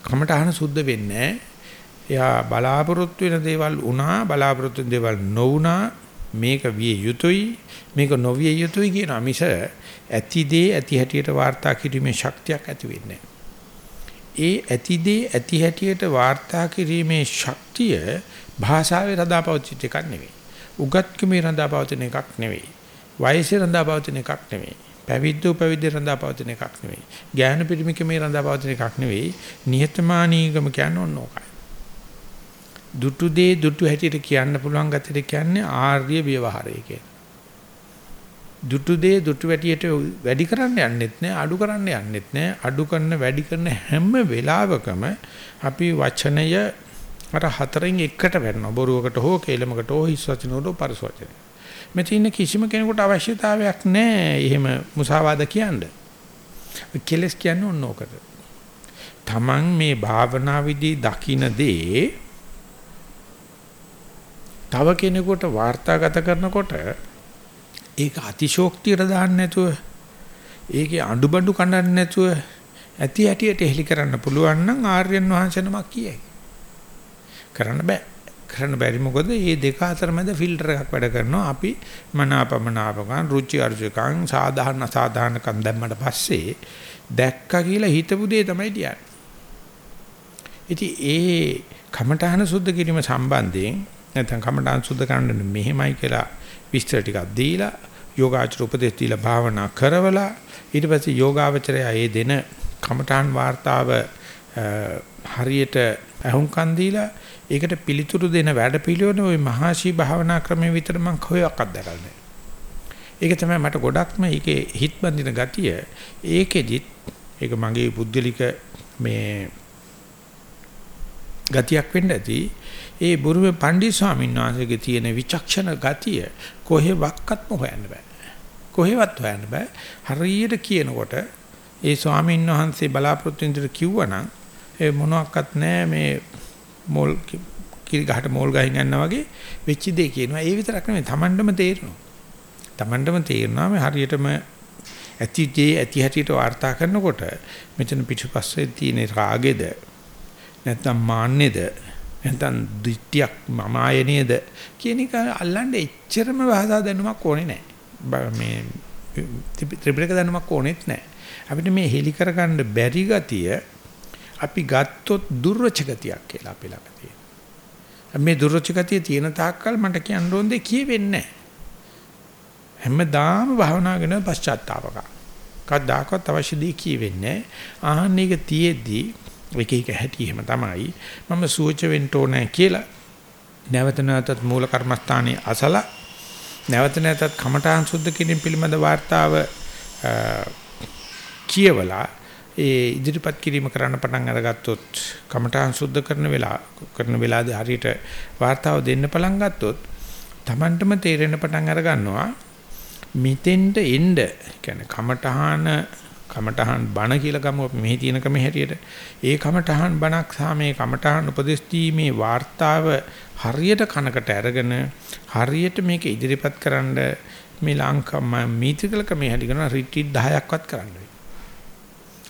කමටහන සුද්ධ වෙන්නේ එයා බලාපොරොත්තු වෙන දේවල් වුණා බලාපොරොත්තු වෙන දේවල් නොවුණා මේක විය යුතුයි මේක නොවිය යුතුයි කියන මිස ඇති දේ ඇති හැටියට වාර්තා කිරීමේ ශක්තියක් ඇති වෙන්නේ ඒ ඇති දේ ඇති හැටියට වාර්තා කිරීමේ ශක්තිය භාෂාවේ රඳාපවතින එකක් නෙවෙයි. උගත්කමේ රඳාපවතින එකක් නෙවෙයි. වයසේ රඳාපවතින එකක් නෙවෙයි. පැවිද්ද උපවිද්ද රඳාපවතින එකක් නෙවෙයි. ඥාන පිරිමිකමේ රඳාපවතින එකක් නෙවෙයි. නිහතමානීකම කියන්නේ ඕන ඕකයි. දුටු දේ දුටු හැටියට කියන්න පුළුවන් ගැතට කියන්නේ ආර්ය ව්‍යවහාරය කියලා. දුටු දේ දුටු වැටියට වැඩි කරන්න යන්නෙත් නෑ අඩු කරන්න යන්නෙත් නෑ අඩු කරන වැඩි කරන හැම වෙලාවකම අපි වචනය අර හතරෙන් එකට වෙනවා බොරුවකට හෝ කේලමකට හෝ හිස් වචනකට පරස වචනකට මෙතන කිසිම කෙනෙකුට අවශ්‍යතාවයක් නැහැ එහෙම මුසාවාද කියන්න. කෙලස් කියන්නේ ඕන ඕකට. Taman මේ භාවනා විදි දකින්න දේ තව කෙනෙකුට වාර්තාගත කරනකොට ඒක අතිශෝක්තියට දාන්න නැතුව ඒකේ අඬබඩු කනන්න නැතුව ඇති ඇටියට එහෙලි කරන්න පුළුවන් නම් ආර්යයන් වහන්සේ නමක් කියයි. කරන්න බෑ. කරන්න බැරි. මොකද මේ දෙක අතර මැද ෆිල්ටර් එකක් වැඩ කරනවා. අපි මනාපමනාපකම් රුචි අරුචිකම් සාධාරණ සාධාරණකම් දැම්මට පස්සේ දැක්කා කියලා හිතපු දේ තමයි කියන්නේ ඉතින් ඒ කමඨහන සුද්ධ කිරීම සම්බන්ධයෙන් නැත්නම් කමඨහන සුද්ධ කරන්න මෙහෙමයි කියලා විස්තර ටිකක් දීලා යෝගාචර උපදේශ දීලා භාවනා කරවලා ඊට පස්සේ යෝගාචරය ඒ දෙන කමඨාන් වார்த்தාව හරියට අහුම්කන් දීලා ඒකට පිළිතුරු දෙන වැඩපිළිවෙල ওই මහාශී භාවනා ක්‍රමයේ විතර මම කොහොක්වත් දැකලා නැහැ. ඒක තමයි මට ගොඩක්ම ඒකේ හිත් බඳින ගතිය. ඒකෙදිත් ඒක මගේ පුද්ගලික මේ ගතියක් වෙන්න ඇති. ඒ බුරුමේ පණ්ඩිත ස්වාමීන් වහන්සේගේ තියෙන විචක්ෂණ ගතිය කොහෙවත්ම හොයන්න බෑ. කොහෙවත් හොයන්න බෑ. හරියට කියනකොට ඒ ස්වාමීන් වහන්සේ බලාපොරොත්තු වෙන කිව්වනම් ඒ මොනවත් නැහැ මේ මෝල් කිරි ගහට මෝල් ගහින් යනවා වගේ වෙච්ච දේ කියනවා. ඒ විතරක් නෙමෙයි Tamandම තේරෙනවා. Tamandම තේරෙනවා මේ හරියටම ඇති දේ ඇති හැටියට වාර්තා කරනකොට මෙතන පිටුපස්සේ තියෙන රාගෙද නැත්නම් මාන්නේද නැත්නම් දිට්ඨියක් මම ආයනේද කියන එක අල්ලන්නේ එච්චරම භාෂා දැනුමක් ඕනේ නැහැ. මේ ත්‍රිපිටක දැනුමක් ඕනෙත් නැහැ. අපිට මේ හෙලි කරගන්න බැරි ගතිය අපි ගත්තොත් දුර්වච ගතියක් කියලා අපි ළඟ තියෙනවා. මේ දුර්වච ගතිය තියෙන තාක්කල් මට කියන්න ඕන දෙයක් කියෙවෙන්නේ නැහැ. හැමදාම භවනා කරන පශ්චාත්තාවක. කවදාකවත් අවශ්‍ය දෙයක් කියෙවෙන්නේ නැහැ. ආහන්න එක තියේදී එක එක හැටි එහෙම තමයි. මම සුවච වෙන්න ඕනේ කියලා නැවත නැවතත් මූල කර්මස්ථානයේ අසලා නැවත නැවතත් කමඨාන් සුද්ධ කිරීම පිළිබඳ වார்த்தාව කියවලා ඒ ඉදිරිපත් කිරීම කරන්න පටන් අරගත්තොත් කමඨාන් සුද්ධ කරන වෙලාව කරන වෙලාවදී හරියට වார்த்தාව දෙන්න පටන් ගත්තොත් Tamanටම තේරෙන පටන් අර ගන්නවා මිතෙන්ට එන්න. කියන්නේ කමඨාන කමඨහන් බණ කියලා ගමු අපි මෙහි තියෙන කම හැටියට. ඒ කමඨහන් බණක් සහ මේ කමඨහන් උපදෙස් දීමේ වார்த்தාව හරියට කනකට අරගෙන හරියට මේක ඉදිරිපත් කරන්න මේ ලංකම් මීතිකල කමේ හැටි කරන රිට්‍රීට් 10ක්වත් කරන්න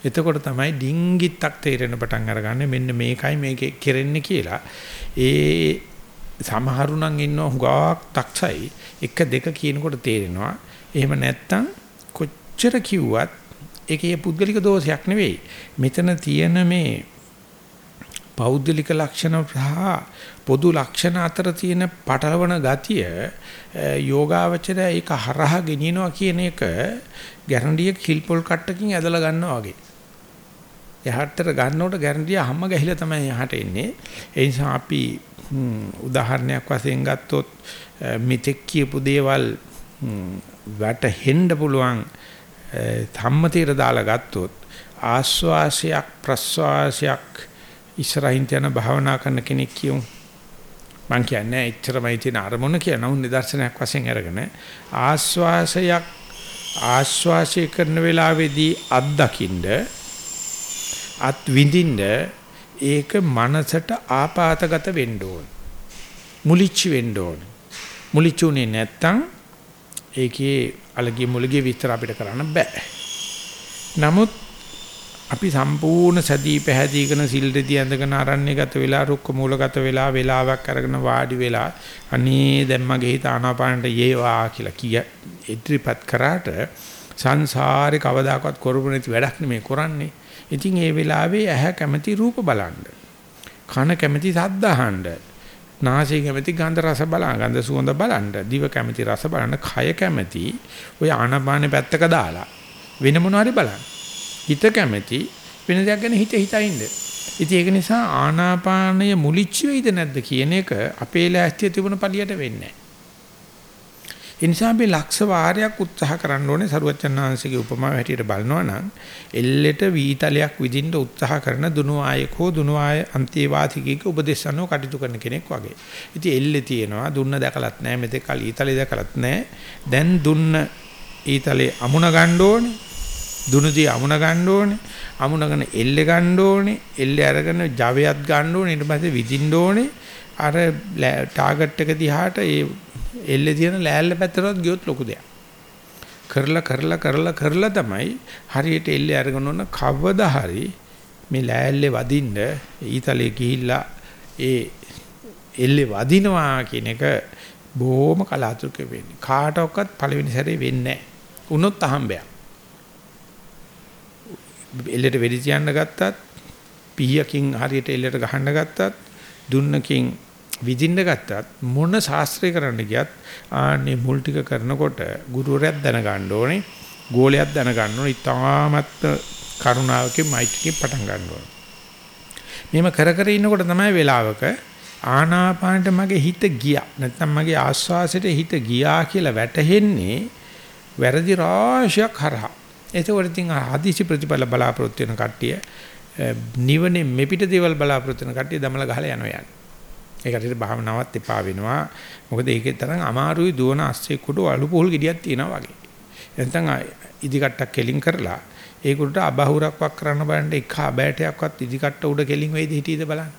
එතකොට තමයි ඩිංගිත්තක් තේරෙන පටන් අරගන්නේ මෙන්න මේකයි මේකේ කෙරෙන්නේ කියලා. ඒ සමහරු නම් ඉන්නව හුඟක් තක්සයි එක දෙක කියනකොට තේරෙනවා. එහෙම නැත්තම් කොච්චර කිව්වත් ඒකේ පුද්ගලික දෝෂයක් නෙවෙයි. මෙතන තියෙන මේ පෞද්ගලික ලක්ෂණ සහ පොදු ලක්ෂණ අතර තියෙන පටලවන ගතිය යෝගාවචරය ඒක හරහා ගෙනියනවා කියන එක ගැරන්ඩිය කිල්පොල් කට්ටකින් ඇදලා ගන්නවා වගේ. යහත්තර ගන්නකොට ගැරන්ඩිය හැම ගහිලා තමයි යහට එන්නේ. ඒ නිසා අපි උදාහරණයක් වශයෙන් ගත්තොත් මිත්‍යක් කියපු දේවල් වැටහෙන්න පුළුවන් සම්මතීර දාලා ගත්තොත් ආස්වාසයක් ප්‍රස්වාසයක් ඉස්සරහින් යන භාවනා කරන කෙනෙක් කියමු මං කියන්නේ එච්චරමයි තියෙන අරමුණ කියන උන් නිදර්ශනයක් වශයෙන් අරගෙන ආස්වාසයක් ආස්වාසය කරන වෙලාවේදී අත් දකින්ද අත් විඳින්න ඒක මනසට ආපాతගත වෙන්න ඕන. මුලිච්ච වෙන්න ඕන. මුලිච්චුනේ නැත්තම් ඒකේ අලගිය මුලගිය විස්තර අපිට කරන්න බෑ. නමුත් අපි සම්පූර්ණ සදී පැහැදී කරන සිල් දෙති ඇඳගෙන ආරණ්‍යගත වෙලා රුක්ක මූලගත වෙලා වෙලාවක් අරගෙන වාඩි වෙලා අනේ දැන් මගේ හිත ආනාපානට යේවා කියලා කිය ඉදිරිපත් කරාට සංසාරේ කවදාකවත් කරපු නැති වැඩක් නෙමෙයි කරන්නේ. ඉතින් ඒ වෙලාවේ ඇහැ කැමති රූප බලන්න. කන කැමති ශබ්ද අහන්න. නාසය කැමති ගන්ධ රස බලන්න, ගන්ධ සුවඳ බලන්න, දිව කැමති රස බලන්න, කය කැමති ඔය ආනාපානේ පැත්තක දාලා වෙන මොනවාරි බලන්න. හිත කැමැති වෙන දෙයක් ගැන හිත හිතා ඉන්න. ඉතින් ඒක නිසා ආනාපානය මුලිච්ච වෙයිද නැද්ද කියන එක අපේ ලෑස්තිය තිබුණ පළියට වෙන්නේ නැහැ. ඒ නිසා අපි ලක්ෂ වාරයක් උත්සාහ කරන්න ඕනේ සරුවචනාංශගේ උපමාව හැටියට බලනවා නම් එල්ලෙට වීතලයක් විදින්න උත්සාහ කරන දුනු ආයකෝ දුනු ආය අන්තිවාසිකීක උපදේශනෝ කටයුතු කරන කෙනෙක් වගේ. ඉතින් එල්ලේ තියෙනවා දුන්න දැකලත් නැහැ මෙතෙක් කල ඊතලේ දැකලත් නැහැ. දැන් දුන්න ඊතලේ අමුණ ගන්න ඕනේ. දුනුදී අමුණ ගන්න ඕනේ. අමුණගෙන එල්ලේ ගන්න ඕනේ. එල්ලේ අරගෙන ජවයක් ගන්න ඕනේ. ඊට පස්සේ විදින්න ඕනේ. අර ටාගට් එක දිහාට ඒ එල්ලේ තියෙන ලෑල්ල පැත්තටවත් ගියොත් ලොකු දෙයක්. කරලා කරලා කරලා කරලා තමයි හරියට එල්ලේ අරගෙන ඔන්න කවදා හරි මේ ලෑල්ලේ වදින්න ඊතලේ ගිහිල්ලා ඒ එල්ලේ වදිනවා කියන එක බොහොම කලාතුරකින් වෙන්නේ. කාටවත් පළවෙනි සැරේ වෙන්නේ නැහැ. උනොත් අහම්බයක්. එල්ලට වෙඩි තියන්න ගත්තත් පීයකින් හරියට එල්ලට ගහන්න ගත්තත් දුන්නකින් විදින්න ගත්තත් මොන ශාස්ත්‍රය කරන්න ගියත් ආන්නේ මුල් ටික කරනකොට ගුරුවරයෙක් දැනගන්න ඕනේ ගෝලයක් දැනගන්න ඕනේ ඉතාමත් කරුණාවකින් මෛත්‍රියකින් පටන් ගන්න ඕනේ. මෙහෙම කර කර ඉන්නකොට තමයි වෙලාවක ආනාපානට මගේ හිත ගියා. නැත්නම් මගේ ආස්වාසයට හිත ගියා කියලා වැටහෙන්නේ වැරදි රාශියක් හරහා. ඒකෝර ඉතින් හදිසි ප්‍රතිඵල බලාපොරොත්තු වෙන කට්ටිය නිවනේ මෙපිට දේවල් බලාපොරොත්තු වෙන කට්ටිය දමල ගහලා යනවා. යන්නේ. ඒකට භාවනාවත් එපා වෙනවා. මොකද ඒකේ තරම් අමාරුයි දුවන අස්සේ කුඩු අලු පොල් ගෙඩියක් තියෙනවා වගේ. නැත්නම් ඉදිකට්ටක් කෙලින් කරලා ඒකට අබහුරක් වක් කරන්න බලන්න එක අබෑටයක්වත් ඉදිකට්ට උඩ කෙලින් වෙයිද හිටියද බලන්න.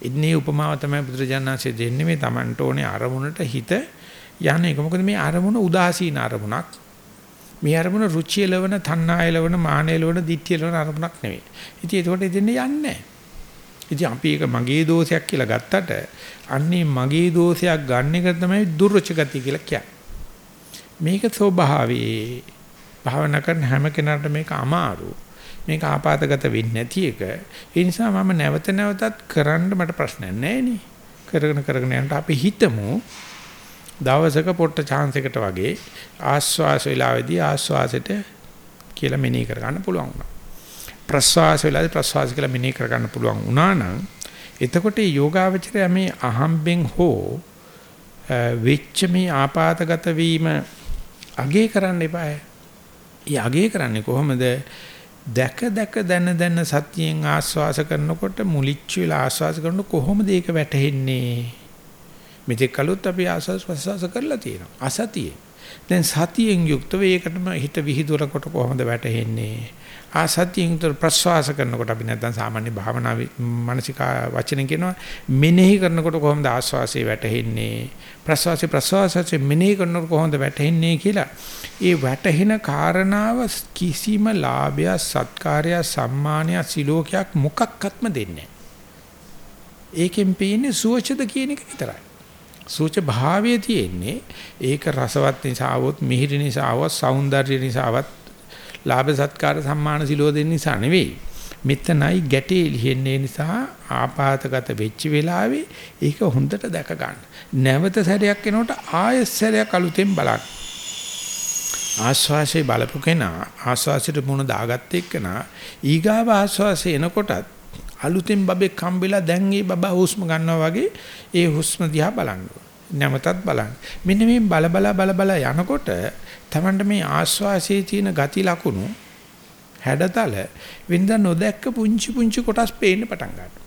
ඉන්නේ උපමාව තමයි බුදුරජාණන්සේ දෙන්නේ මේ Tamanට ඕනේ අරමුණට හිත යන්නේ. මොකද මේ අරමුණ උදාසීන අරමුණක්. මේ අරමුණ රුචිය ලවන, තණ්හාය ලවන, මානය ලවන, ditthිය ලවන අරමුණක් නෙවෙයි. ඉතින් ඒකට දෙන්නේ යන්නේ නැහැ. ඉතින් අපි ඒක මගේ දෝෂයක් කියලා ගත්තට අන්නේ මගේ දෝෂයක් ගන්න එක තමයි දුර්ච ගතිය කියලා කියන්නේ. මේක ස්වභාවයේ භාවනා කරන හැම කෙනාටම මේක අමාරු. මේක ආපాతගත වෙන්නේ නැති එක. ඒ නිසා මම නැවත නැවතත් කරන්න මට ප්‍රශ්නයක් නැහැ නේ. කරගෙන කරගෙන යනට අපි හිතමු දවසක පොට්ට chance එකට වගේ ආස්වාස වේලාවේදී ආස්වාසෙට කියලා මෙනෙහි කර ගන්න පුළුවන් වුණා. ප්‍රස්වාස වේලාවේදී ප්‍රස්වාස කියලා මෙනෙහි කර ගන්න පුළුවන් වුණා නම් එතකොට යෝගාවචරය මේ අහම්බෙන් හෝ වෙච්ච මේ ආපాతගත වීම අගේ කරන්න එපාය. ඊ අගේ කරන්නේ කොහොමද? දැක දැක දන දන සතියෙන් ආස්වාස කරනකොට මුලිච්ච වෙලා ආස්වාස කරනකොට කොහොමද ඒක වැටහෙන්නේ? මෙතෙක් කලොත් අපි ආස්වාස් ප්‍රසවාස කරලා තියෙනවා. අසතියේ. දැන් සතියෙන් යුක්තව ඒකටම හිත විහිදුවනකොට කොහොමද වැටෙන්නේ? ආසතියෙන් යුක්තව ප්‍රසවාස කරනකොට අපි නැත්නම් සාමාන්‍ය භාවනා මානසික වචන කියනවා මෙනෙහි කරනකොට කොහොමද ආස්වාසේ වැටෙන්නේ? ප්‍රසවාසයේ ප්‍රසවාසයේ මෙනෙහි කරනකොට කොහොමද වැටෙන්නේ කියලා. ඒ වැටෙන කාරණාව කිසිම ලාභය, සත්කාරය, සම්මානය, සිලෝකයක් මොකක්වත්ම දෙන්නේ ඒකෙන් පේන්නේ සුවචද කියන එක විතරයි. සූච භාවයේ තියෙන්නේ ඒක රසවත් නිසාවොත් මිහිරි නිසාවොත් సౌందර්ය නිසාවත් ලාභ සත්කාර සම්මාන සිලෝ දෙන්න නිසා නෙවෙයි මෙතනයි ගැටේ ලිහෙන්නේ නිසා ආපాతගත වෙච්ච වෙලාවේ ඒක හොඳට දැක ගන්න. නැවත සැරයක් එනකොට ආයෙත් සැරයක් අලුතෙන් බලන්න. ආස්වාසේ බලපු කෙනා ආස්වාසයට මුණ දාගත්ත එක්කනා ඊගාව ආස්වාසේ එනකොටත් අලුතෙන් බබෙක් හම්බෙලා දැන් ඒ බබා හුස්ම ගන්නවා වගේ ඒ හුස්ම දිහා බලන්න නැවතත් බලන්න. මෙන්න මේ බල බල බල බල යනකොට තමන්ට මේ ආස්වාසයේ තියෙන ගති ලකුණු හැඩතල වෙනද නොදැක්ක පුංචි පුංචි කොටස් පේන්න පටන් ගන්නවා.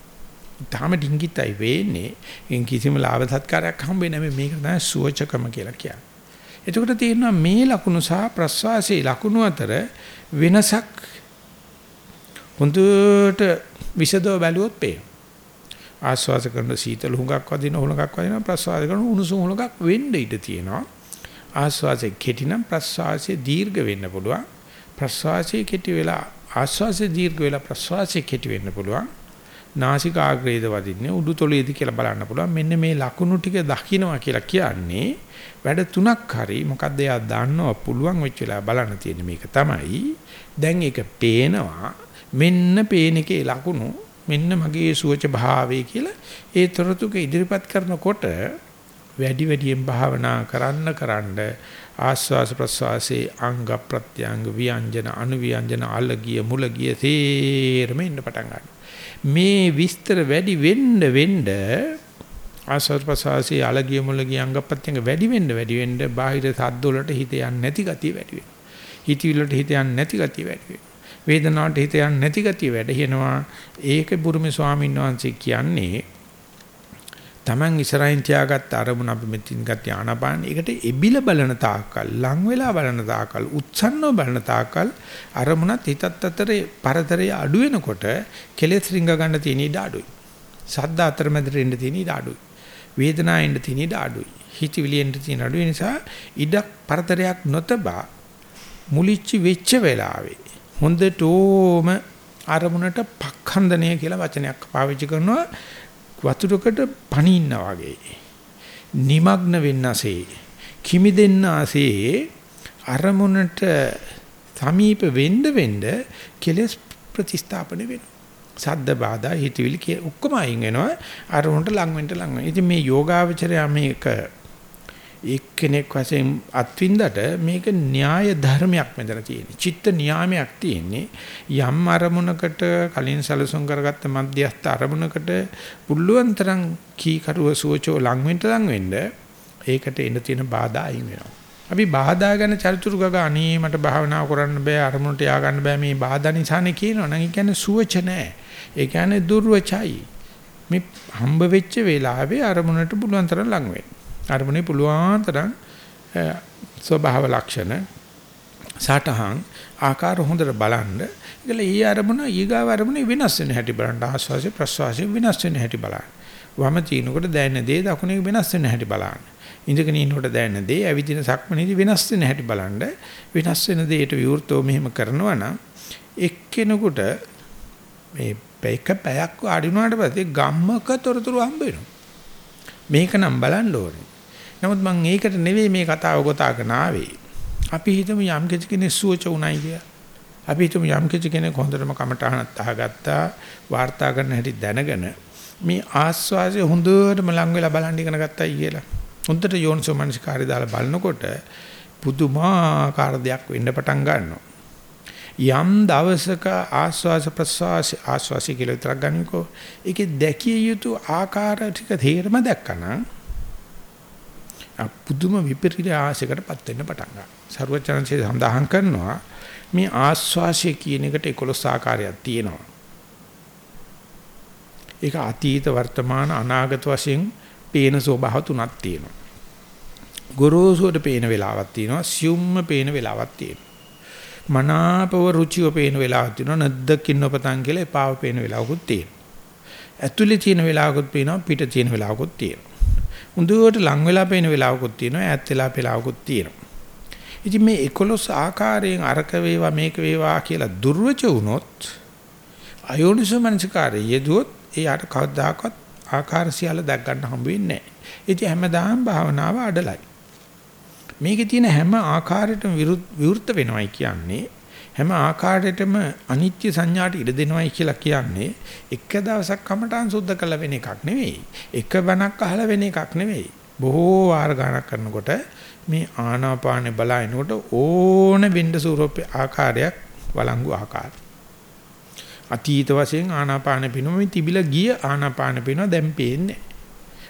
තාම ඩිංගිතයි වෙන්නේ. එන් කිසිම ලාභ සත්කාරයක් හම්බෙන්නේ නැහැ මේක තමයි සුවචකම කියලා කියන්නේ. එතකොට තියෙනවා මේ ලකුණු සහ ප්‍රස්වාසයේ ලකුණු අතර වෙනසක් හොඳට විසදව බැලුවොත් පේනවා. ආස්වාස කරන සීතල හුඟක් වදින හුඟක් වදින ප්‍රස්වාස කරන උණුසුම් හුඟක් වෙන්න ඉඩ තියෙනවා. ආස්වාසයේ කෙටි නම් ප්‍රස්වාසයේ දීර්ඝ වෙන්න පුළුවන්. ප්‍රස්වාසයේ කෙටි වෙලා ආස්වාසයේ දීර්ඝ වෙලා ප්‍රස්වාසයේ කෙටි වෙන්න පුළුවන්. නාසිකාග්‍රේද වදින්නේ උඩුතොලේද කියලා බලන්න පුළුවන්. මෙන්න මේ ලකුණු ටික දකින්නවා කියලා කියන්නේ වැඩ තුනක් හරි මොකද්ද එයා දන්නව පුළුවන් වෙච්ච වෙලාව බලන්න තියෙන මේක තමයි. දැන් ඒක පේනවා මෙන්න පේන එකේ ලකුණු මෙන්න මගේ සුවච භාවය කියලා ඒ තොරතුක ඉදිරිපත් කරනකොට වැඩි වැඩියෙන් භාවනා කරන්න කරන්න ආස්වාස ප්‍රස්වාසයේ අංග ප්‍රත්‍යංග ව්‍යංජන අනුව්‍යංජන අලගිය මුලගිය තේරම ඉන්න පටන් ගන්නවා. මේ විස්තර වැඩි වෙන්න වෙන්න ආස්වාස ප්‍රස්වාසයේ අලගිය මුලගිය අංග ප්‍රත්‍යංග වැඩි වෙන්න වැඩි වෙන්න බාහිර සද්ද වලට හිත යන්නේ නැති ගතිය වැඩි වෙනවා. හිතවිලට හිත යන්නේ නැති ගතිය වැඩි වෙනවා. වේදනාවට හිත යන්නේ නැති ගතිය වැඩහෙනවා ඒක බුරුමේ ස්වාමීන් වහන්සේ කියන්නේ Taman ඉස්සරහින් තියාගත්ත අරමුණ අපි මෙතින් ගත්ත ආනපාන ඒකට එබිල බලන තාක්කල් ලං වෙලා බලන තාක්කල් උත්සන්නව බලන තාක්කල් අරමුණත් හිතත් අතරේ පරතරය අඩු වෙනකොට කෙලෙස් රිංග ගන්න තියෙන ඉඩ අඩුයි සද්ද අතරමැදට එන්න තියෙන ඉඩ අඩුයි වේදනාවෙන් තියෙන ඉඩ අඩුයි හිතවිලියෙන් තියෙන අඩුයි නිසා ඉඩක් පරතරයක් නොතබා මුලිච්ච වෙච්ච වෙලාවේ හොඳටම අරමුණට පක්ඛන්දනය කියලා වචනයක් පාවිච්චි කරනවා වතුරකට පණින්නා වගේ. নিমগ্ন වෙන්නසේ කිමි දෙන්නාසේ අරමුණට සමීප වෙන්න වෙන්න කෙලස් ප්‍රතිස්ථාපන වෙනවා. සද්ද බාධා හිතවිලි ඔක්කොම අයින් වෙනවා අරමුණට ලඟ වෙන්න ලඟ වෙනවා. ඉතින් මේ යෝගාවචරය මේක එක්කෙනෙක් වශයෙන් අත්විඳට මේක න්‍යාය ධර්මයක් මෙතන තියෙන්නේ. චිත්ත නියාමයක් තියෙන්නේ. යම් අරමුණකට කලින් සැලසුම් කරගත්ත මධ්‍යස්ථ අරමුණකට පුළුවන් තරම් කීකරුව සුවචෝ ලං වෙන්න ලං වෙන්න ඒකට එන තියෙන බාධා අයින් වෙනවා. අපි බාධා ගැන චරිචුරු ගග අනේ මට භාවනා කරන්න බෑ අරමුණට යා ගන්න බෑ මේ බාධා නිසානේ කියනවා. නම් ඒ කියන්නේ සුවච නෑ. ඒ කියන්නේ දුර්වචයි. මේ හම්බ වෙච්ච වෙලාවේ අරමුණට පුළුවන් තරම් ලං වෙන්න. අරමුණේ පුළුවන් තරම් ස්වභාව ලක්ෂණ සටහන් ආකාර හොඳට බලන්න. ඒකල ඊ අරමුණ ඊගාව අරමුණේ වෙනස් වෙන හැටි බලන්න. ආස්වාසිය ප්‍රස්වාසිය වෙනස් වෙන හැටි බලන්න. වම තිනකොට දැනෙන දේ දකුණේ වෙනස් වෙන හැටි බලන්න. ඉඳගෙන ඉන්නකොට දැනෙන දේ ඇවිදින සක්මනේදී වෙනස් වෙන හැටි බලන්න. වෙනස් වෙන දේට විවෘතව මෙහෙම කරනවා නම් එක්කෙනෙකුට මේ පැයක පැයක් වාඩි වුණාට පස්සේ ගම්මක තොරතුරු හම්බ වෙනවා. මේක නම් බලන්න ඕනේ. නමුත් මම ඒකට නෙවෙයි මේ කතාව ගොතාගෙන ආවේ. අපි හිතමු යම් කෙනෙක් සුවච උණයි කියලා. අපි හිතමු යම් කෙනෙක් හොඳටම කමටහනක් අහගත්තා, වාර්තා කරන හැටි දැනගෙන මේ ආස්වාදය හොඳටම ලං වෙලා බලන් ඉගෙන ගත්තයි කියලා. හොඳට යෝනිසෝ මනසිකාරය දාලා බලනකොට පුදුමාකාර දෙයක් වෙන්න පටන් ගන්නවා. යම් දවසක ආස්වාස ප්‍රසවාස ආස්වාසි කියලා විතරක් ගන්නකෝ. ඒකේ දැකිය යුතු ආකාර ටික තේරම දැක්කනම් පුදුම විපර්යාසයකටපත් වෙන්න පටන් ගන්නවා. ਸਰවචනන්සේ සඳහන් කරනවා මේ ආස්වාසිය කියන එකට 11 ආකාරයක් තියෙනවා. ඒක අතීත වර්තමාන අනාගත වශයෙන් පේන ස්වභාව තුනක් තියෙනවා. ගොරෝසුවට පේන වෙලාවක් තියෙනවා, සියුම්ම පේන වෙලාවක් තියෙනවා. මනාපව රුචිව පේන වෙලාවක් තියෙනවා, නැද්දකින් නොපතන් කියලා එපාව පේන වෙලාවකුත් තියෙනවා. ඇතුලේ තියෙන වෙලාවකුත් පේනවා, පිට තියෙන වෙලාවකුත් තියෙනවා. හොඳට ලං වෙලා පේන වෙලාවකුත් තියෙනවා, ඈත් වෙලා වෙලාවකුත් තියෙනවා. ඉතින් මේ 11 ආකාරයෙන් අරක වේවා මේක වේවා කියලා දුර්වච වුණොත් අයෝනිසෝ මනසිකාරය යෙදුවොත් එයාට කවදාකවත් ආකාර සියල්ල දැක් ගන්න හම්බ වෙන්නේ නැහැ. ඉතින් හැමදාම භාවනාව අඩලයි. මේකේ තියෙන හැම ආකාරයකටම විවෘත වෙනවයි කියන්නේ හැම ආකාරයකටම අනිත්‍ය සංඥාට ඉඩ දෙනවයි කියලා කියන්නේ එක දවසක් කමටහන් සුද්ධ කළ වෙන එකක් නෙවෙයි. එක බණක් අහලා වෙන එකක් නෙවෙයි. බොහෝ වාර ගණක් කරනකොට මේ ආනාපානේ බලනකොට ඕන වෙන්න ස්වරූප ආකාරයක් වළංගු ආකාරය. අතීත වශයෙන් ආනාපාන පිනොම තිබිලා ගිය ආනාපාන පිනව දැන් පේන්නේ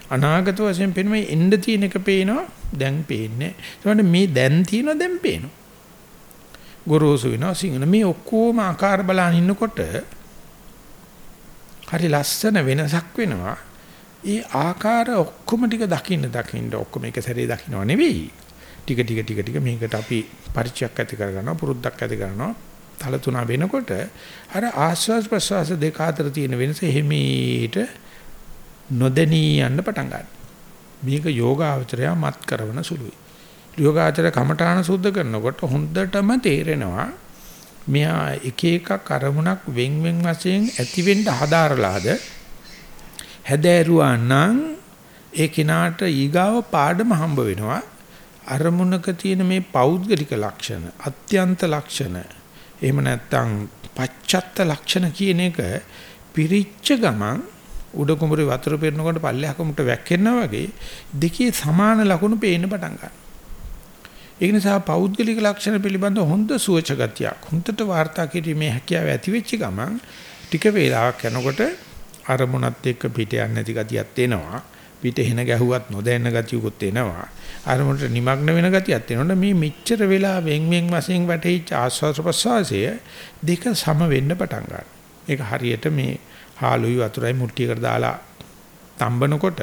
අනාගත වශයෙන් පෙනුම එන්න තියෙන එක පේනවා දැන් පේන්නේ ඒකට මේ දැන් තියෙනවා දැන් පේනවා ගොරෝසු වෙනවා සිංහන මේ ඔක්කොම ආකාර බලන ඉන්නකොට හරි ලස්සන වෙනසක් වෙනවා ඒ ආකාර ඔක්කොම ටික දකින්න දකින්න ඔක්කොම එක සැරේ දකින්නව නෙවෙයි ටික ටික ටික ටික මේකට අපි පරිචයක් ඇති කරගන්නවා පුරුද්දක් ඇති කරනවා තල තුන වෙනකොට අර ආස්වාද ප්‍රසවාස දෙක අතර තියෙන වෙනස හිමීට නොදෙනී යන්න පටන් ගන්නවා. මේක යෝගාචරය මත් කරන සුළුයි. යෝගාචර කමඨාන සුද්ධ කරනකොට හොඳටම තේරෙනවා මෙයා එක එකක් අරමුණක් වෙන් වෙන් වශයෙන් ඇති වෙන්න හදාරලාද හැදෑරුවා නම් ඒ කිනාට ඊගාව පාඩම හම්බ වෙනවා අරමුණක තියෙන මේ පෞද්ගලික ලක්ෂණ අත්‍යන්ත ලක්ෂණ එහෙම නැත්නම් පච්චත්ත ලක්ෂණ කියන එක පිරිච්ච ගමන් උඩ කුඹුරේ වතුර පිරනකොට පල්ලෙහා කුඹුරට වැක්කෙනවා වගේ දෙකේ සමාන ලක්ෂණ පේන්න පටන් ගන්නවා. ඒ නිසා පෞද්ගලික ලක්ෂණ පිළිබඳ හොඳ සුවච ගතියක් හොඳට වාර්තා කිරීමේ හැකියාව ඇති වෙච්ච ගමන් ටික වේලාවක් යනකොට අරමුණත් එක්ක පිට යන්නේ නැති ගතියක් එනවා. පිට එන ගැහුවත් නොදැන්න ගතියකුත් එනවා. අරමුණට নিমগ্ন වෙන ගතියක් එනකොට මේ මෙච්චර වෙලා වෙන් වෙන් වශයෙන් වැටෙච්ච ආස්වාද ප්‍රසවාසය දෙක සම වෙන්න පටන් ගන්නවා. ඒක හරියට මේ හාලුයි වතුරයි මුට්ටියකට දාලා තම්බනකොට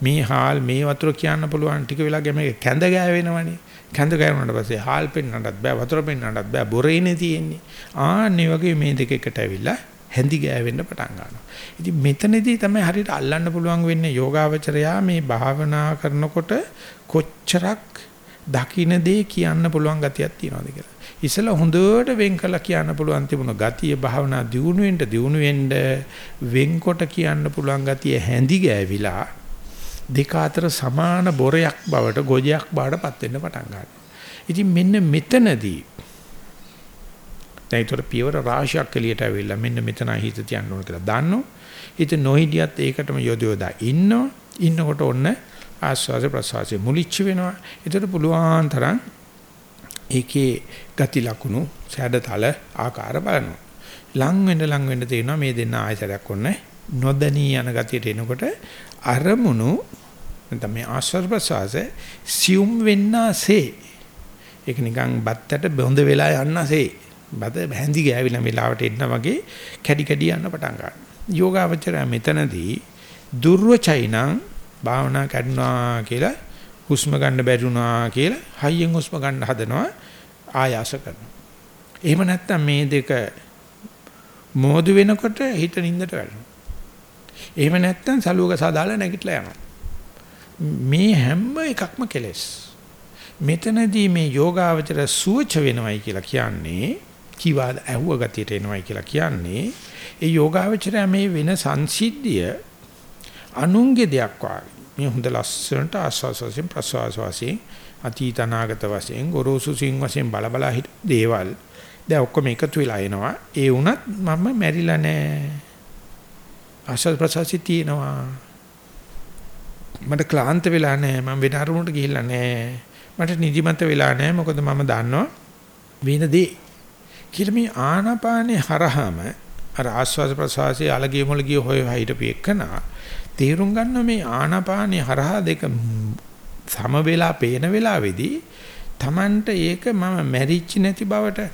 මේ හාල් මේ වතුර කියන්න පුළුවන් ටික වෙලා ගියාම කැඳ ගෑවෙනවනේ. කැඳ ගෑවුනට පස්සේ හාල් පෙන්නන්නත් බෑ වතුර පෙන්නන්නත් බෑ බොරේනේ තියෙන්නේ. ආන්නේ වගේ මේ දෙක එකට ඇවිල්ලා හැඳි ගෑවෙන්න පටන් ගන්නවා. ඉතින් මෙතනදී තමයි හරියට අල්ලන්න පුළුවන් වෙන්නේ යෝගාවචරයා මේ භාවනා කරනකොට කොච්චරක් දකින්න දේ කියන්න පුළුවන් ගතියක් තියනවාද කියලා. ඉතල හොඳට වෙන් කළා කියන්න පුළුවන් තිබුණ ගතිය භාවනා දියුණු වෙන්න දියුණු වෙන්න වෙන්කොට කියන්න පුළුවන් ගතිය හැඳි ගෑවිලා දෙක අතර සමාන බොරයක් බවට ගොජයක් බවට පත් වෙන්න පටන් ගන්නවා. ඉතින් මෙන්න මෙතනදී දැන් ඒතර පියවර රාශියක් එළියට ඇවිල්ලා මෙන්න මෙතන හිත තියන්න ඕන කියලා දන්නෝ. හිත නොහිටියත් ඒකටම යොදවලා ඉන්නෝ. ඉන්නකොට ඔන්න ආස්වාද ප්‍රසවාසයේ මුලිච්ච වෙනවා. ඒතර පුළුවන් තරම් ඒකේ ගති ලකුණු සැඩතල ආකාර බලනවා. ලං වෙන්න ලං වෙන්න තේනවා මේ දෙන්න ආයතරයක් ඔන්න නොදණී යන ගතියට එනකොට අරමුණු නැත්නම් මේ ආස්වාද ප්‍රසවාස සියුම් වෙන්නසේ ඒක නිකන් බත්තට බොඳ වෙලා යන්නසේ බද හැඳි ගෑවිලා වෙලාවට එන්න වගේ කැඩි කැඩි යන්න පටන් ගන්නවා. යෝගාවචරය මෙතනදී දුර්වචයිනම් භාවනා කරනවා කියලා හුස්ම ගන්න බැරි වුණා කියලා හයියෙන් හුස්ම ගන්න හදනවා ආයාස කරනවා. එහෙම නැත්නම් මේ දෙක මෝදු වෙනකොට හිත නින්දට වැටෙනවා. එහෙම නැත්නම් සලුවක සාදාලා නැගිටලා යනවා. මේ හැම එකක්ම කෙලෙස්. මෙතනදී මේ යෝගාවචර සුවච වෙනවයි කියලා කියන්නේ කිවාද ඇහුව ගතියට එනවයි කියලා කියන්නේ ඒ යෝගාවචරය මේ වෙන සංසිද්ධිය අනුන්ගේ දෙයක් වාගේ මේ හොඳ ලස්සනට ආස්වාස වශයෙන් ප්‍රසවාස වශයෙන් අතීත අනාගත වශයෙන් ගොරෝසු සිං වශයෙන් බල බල හිට දේවල් දැන් ඔක්කොම එකතු වෙලා එනවා ඒ වුණත් මම මැරිලා නෑ ආස්වාද ප්‍රසවාසී තියෙනවා. මට ක්ලාන්ත වෙලා නෑ. මම වෙන අරමුණට ගිහිල්ලා නෑ. මට නිදිමත වෙලා නෑ. මොකද මම දන්නවා වෙන දේ. කියලා මේ ආනාපානේ හරහම අර ආස්වාද ප්‍රසවාසයේ අලගිය මොලගිය හොය හිටපු එකනා තේරුම් ගන්න මේ ආනාපානේ හරහා දෙක සම වෙලා පේන වෙලාවේදී Tamanට ඒක මම මැරිච්ච නැති බවට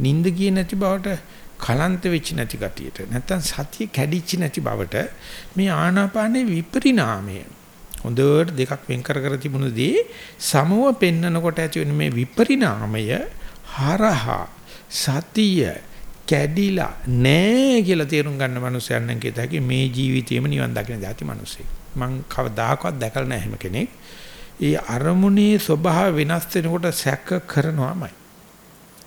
නිින්ද ගියේ නැති බවට කලන්ත වෙච්ච නැති ගතියට නැත්තම් සතිය කැඩිච්ච නැති බවට මේ ආනාපානේ විපරිණාමය හොඳට දෙකක් වෙන් කර කර තිබුණදී සමව පෙන්නකොට ඇති වෙන මේ විපරිණාමය හරහා සතිය කැඩිලා නෑ කියලා තේරුම් ගන්න මනුස්සයන් නම් කියත හැකි මේ ජීවිතේම නිවන් දකින්න දාති මිනිස්සෙක්. මං කවදාකවත් දැකලා නැහැ එහෙම කෙනෙක්. ඒ අරමුණේ ස්වභාව වෙනස් වෙනකොට සැක කරනවාමයි.